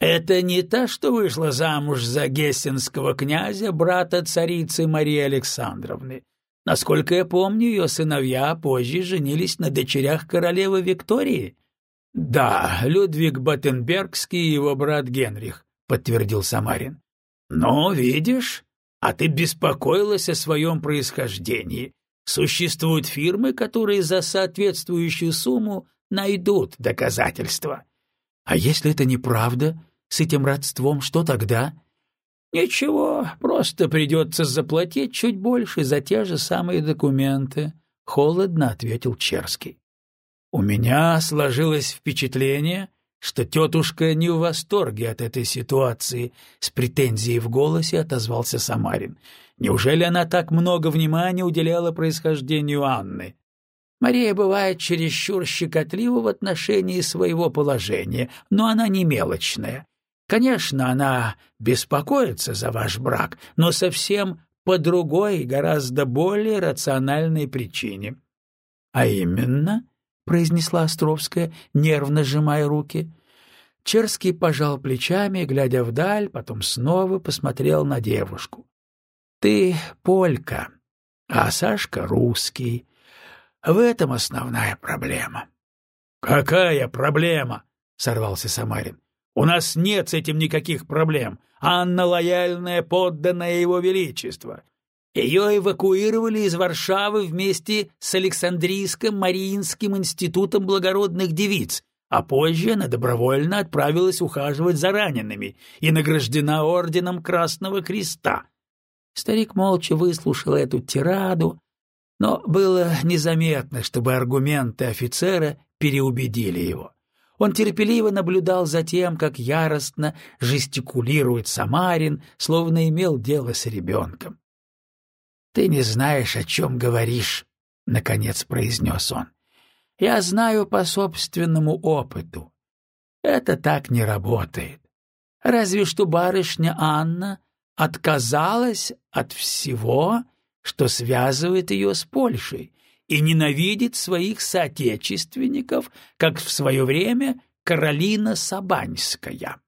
[SPEAKER 1] Это не та, что вышла замуж за гессенского князя, брата царицы Марии Александровны. Насколько я помню, ее сыновья позже женились на дочерях королевы Виктории. Да, Людвиг Баттенбергский и его брат Генрих, подтвердил Самарин. Но видишь, а ты беспокоилась о своем происхождении. Существуют фирмы, которые за соответствующую сумму найдут доказательства. А если это неправда, с этим родством, что тогда? Ничего, просто придется заплатить чуть больше за те же самые документы, холодно ответил Черский. У меня сложилось впечатление, что тетушка не в восторге от этой ситуации, с претензией в голосе отозвался Самарин. Неужели она так много внимания уделяла происхождению Анны? Мария бывает чересчур щекотлива в отношении своего положения, но она не мелочная. Конечно, она беспокоится за ваш брак, но совсем по другой, гораздо более рациональной причине. — А именно? — произнесла Островская, нервно сжимая руки. Черский пожал плечами, глядя вдаль, потом снова посмотрел на девушку. — Ты полька, а Сашка русский. В этом основная проблема. — Какая проблема? — сорвался Самарин. — У нас нет с этим никаких проблем. Анна лояльная, подданная его величества. Ее эвакуировали из Варшавы вместе с Александрийским Мариинским институтом благородных девиц, а позже она добровольно отправилась ухаживать за ранеными и награждена орденом Красного Креста. Старик молча выслушал эту тираду, но было незаметно, чтобы аргументы офицера переубедили его. Он терпеливо наблюдал за тем, как яростно жестикулирует Самарин, словно имел дело с ребенком. — Ты не знаешь, о чем говоришь, — наконец произнес он. — Я знаю по собственному опыту. Это так не работает. Разве что барышня Анна отказалась от всего что связывает ее с Польшей, и ненавидит своих соотечественников, как в свое время Каролина Сабаньская.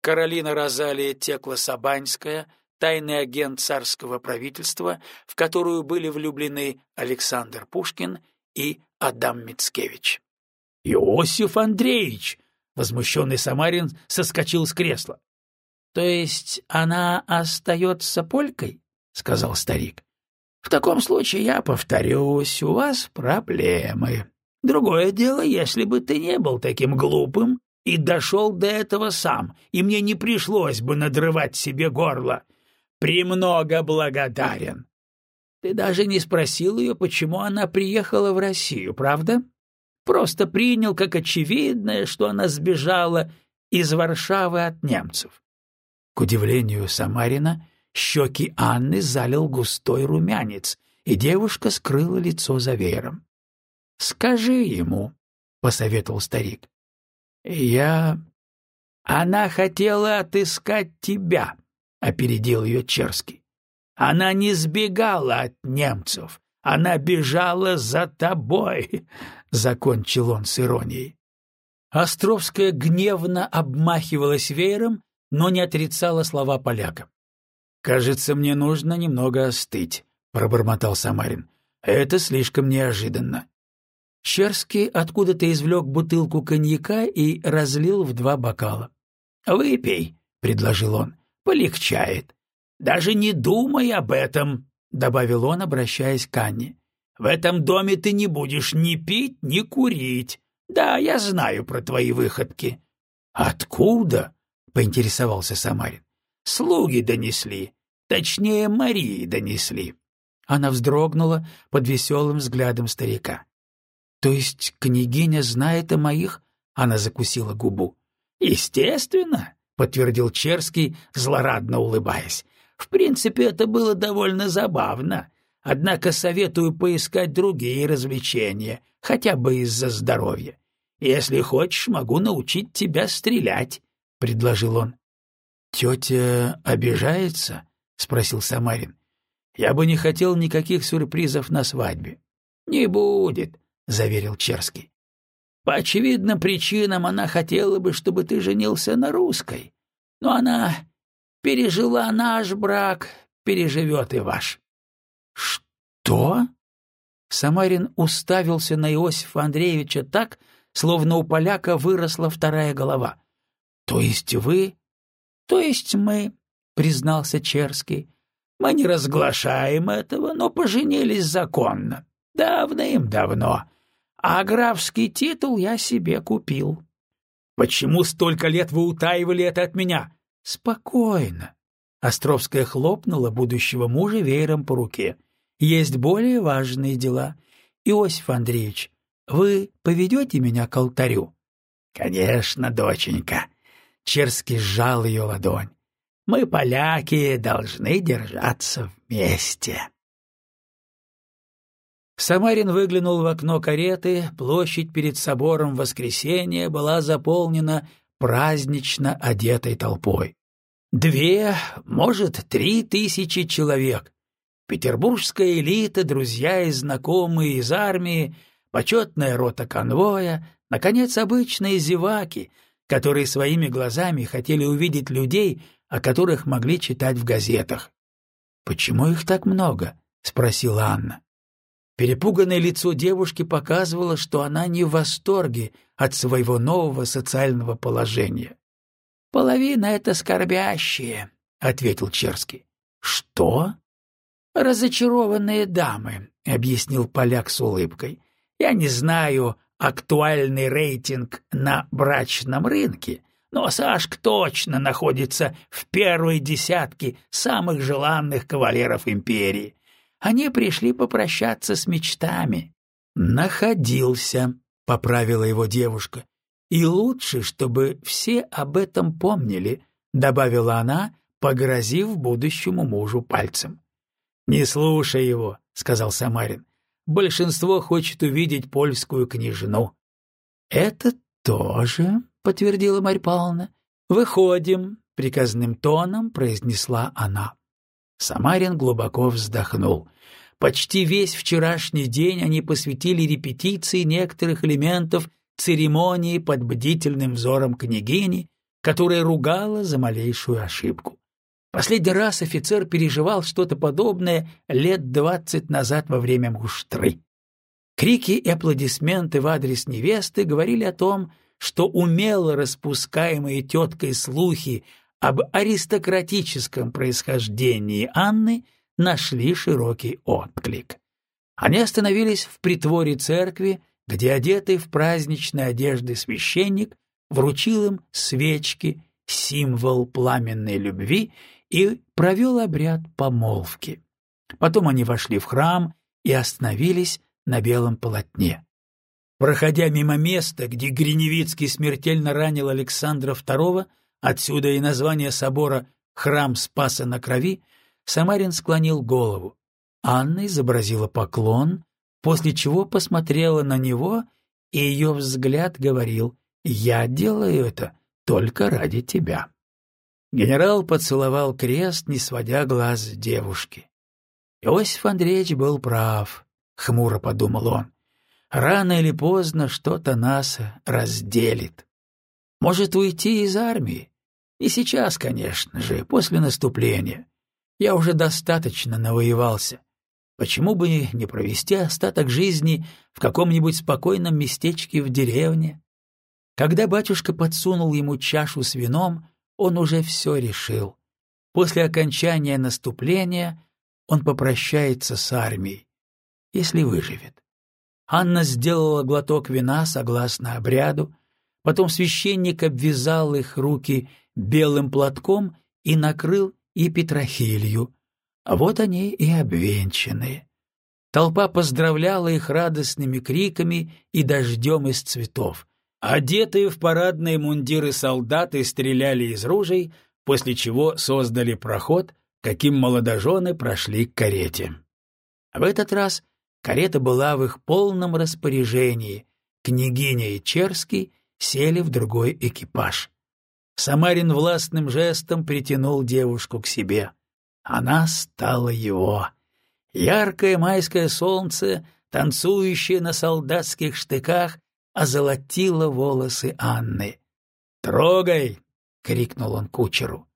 [SPEAKER 1] Каролина Розалия Текла-Сабаньская, тайный агент царского правительства, в которую были влюблены Александр Пушкин и Адам Мицкевич. «Иосиф Андреевич!» Возмущенный Самарин соскочил с кресла. — То есть она остается полькой? — сказал старик. — В таком случае я повторюсь, у вас проблемы. Другое дело, если бы ты не был таким глупым и дошел до этого сам, и мне не пришлось бы надрывать себе горло. Премного благодарен. Ты даже не спросил ее, почему она приехала в Россию, правда? Просто принял как очевидное, что она сбежала из Варшавы от немцев. К удивлению Самарина, щеки Анны залил густой румянец, и девушка скрыла лицо за веером. — Скажи ему, — посоветовал старик. — Я... Она хотела отыскать тебя, — опередил ее Черский. Она не сбегала от немцев, она бежала за тобой, — закончил он с иронией. Островская гневно обмахивалась веером, но не отрицала слова поляка. «Кажется, мне нужно немного остыть», — пробормотал Самарин. «Это слишком неожиданно». Черский откуда-то извлек бутылку коньяка и разлил в два бокала. «Выпей», — предложил он, — «полегчает. Даже не думай об этом», — добавил он, обращаясь к Анне. «В этом доме ты не будешь ни пить, ни курить. Да, я знаю про твои выходки». «Откуда?» — поинтересовался Самарин. «Слуги донесли. Точнее, Марии донесли». Она вздрогнула под веселым взглядом старика. «То есть княгиня знает о моих?» Она закусила губу. «Естественно», — подтвердил Черский, злорадно улыбаясь. «В принципе, это было довольно забавно. Однако советую поискать другие развлечения, хотя бы из-за здоровья. Если хочешь, могу научить тебя стрелять предложил он. «Тетя обижается?» — спросил Самарин. «Я бы не хотел никаких сюрпризов на свадьбе». «Не будет», — заверил Черский. «По очевидным причинам она хотела бы, чтобы ты женился на русской. Но она пережила наш брак, переживет и ваш». «Что?» Самарин уставился на Иосифа Андреевича так, словно у поляка выросла вторая голова. То есть вы? То есть мы, признался Черский. Мы не разглашаем этого, но поженились законно. Давным-давно. А графский титул я себе купил. Почему столько лет вы утаивали это от меня? Спокойно. Островская хлопнула будущего мужа веером по руке. Есть более важные дела. Иосиф Андреевич, вы поведете меня к алтарю? Конечно, доченька. Черский сжал ее ладонь. «Мы, поляки, должны держаться вместе». Самарин выглянул в окно кареты, площадь перед собором Воскресения была заполнена празднично одетой толпой. Две, может, три тысячи человек. Петербургская элита, друзья и знакомые из армии, почетная рота конвоя, наконец, обычные зеваки, которые своими глазами хотели увидеть людей, о которых могли читать в газетах. «Почему их так много?» — спросила Анна. Перепуганное лицо девушки показывало, что она не в восторге от своего нового социального положения. «Половина — это скорбящие», — ответил Черский. «Что?» «Разочарованные дамы», — объяснил поляк с улыбкой. «Я не знаю, актуальный рейтинг на брачном рынке, но Сашка точно находится в первой десятке самых желанных кавалеров империи. Они пришли попрощаться с мечтами. «Находился», — поправила его девушка. «И лучше, чтобы все об этом помнили», — добавила она, погрозив будущему мужу пальцем. «Не слушай его», — сказал Самарин большинство хочет увидеть польскую княжну. — Это тоже, — подтвердила Марь Павловна. — Выходим, — приказным тоном произнесла она. Самарин глубоко вздохнул. Почти весь вчерашний день они посвятили репетиции некоторых элементов церемонии под бдительным взором княгини, которая ругала за малейшую ошибку. Последний раз офицер переживал что-то подобное лет двадцать назад во время муштры. Крики и аплодисменты в адрес невесты говорили о том, что умело распускаемые теткой слухи об аристократическом происхождении Анны нашли широкий отклик. Они остановились в притворе церкви, где одетый в праздничные одежды священник вручил им свечки, символ пламенной любви, и провел обряд помолвки. Потом они вошли в храм и остановились на белом полотне. Проходя мимо места, где Гриневицкий смертельно ранил Александра II, отсюда и название собора «Храм Спаса на крови», Самарин склонил голову. Анна изобразила поклон, после чего посмотрела на него, и ее взгляд говорил «Я делаю это только ради тебя». Генерал поцеловал крест, не сводя глаз с девушки. Иосиф Андреевич был прав, — хмуро подумал он. Рано или поздно что-то нас разделит. Может уйти из армии? И сейчас, конечно же, после наступления. Я уже достаточно навоевался. Почему бы не провести остаток жизни в каком-нибудь спокойном местечке в деревне? Когда батюшка подсунул ему чашу с вином, он уже все решил. После окончания наступления он попрощается с армией, если выживет. Анна сделала глоток вина согласно обряду, потом священник обвязал их руки белым платком и накрыл и Петрохилью, а вот они и обвенчаны. Толпа поздравляла их радостными криками и дождем из цветов. Одетые в парадные мундиры солдаты стреляли из ружей, после чего создали проход, каким молодожены прошли к карете. В этот раз карета была в их полном распоряжении. Княгиня и Черский сели в другой экипаж. Самарин властным жестом притянул девушку к себе. Она стала его. Яркое майское солнце, танцующее на солдатских штыках, озолотило волосы Анны. «Трогай!» — крикнул он кучеру.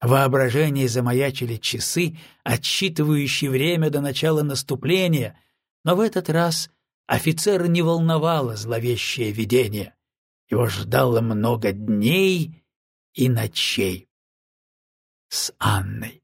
[SPEAKER 1] В воображении замаячили часы, отсчитывающие время до начала наступления, но в этот раз офицера не волновало зловещее видение. Его ждало много дней и ночей с Анной.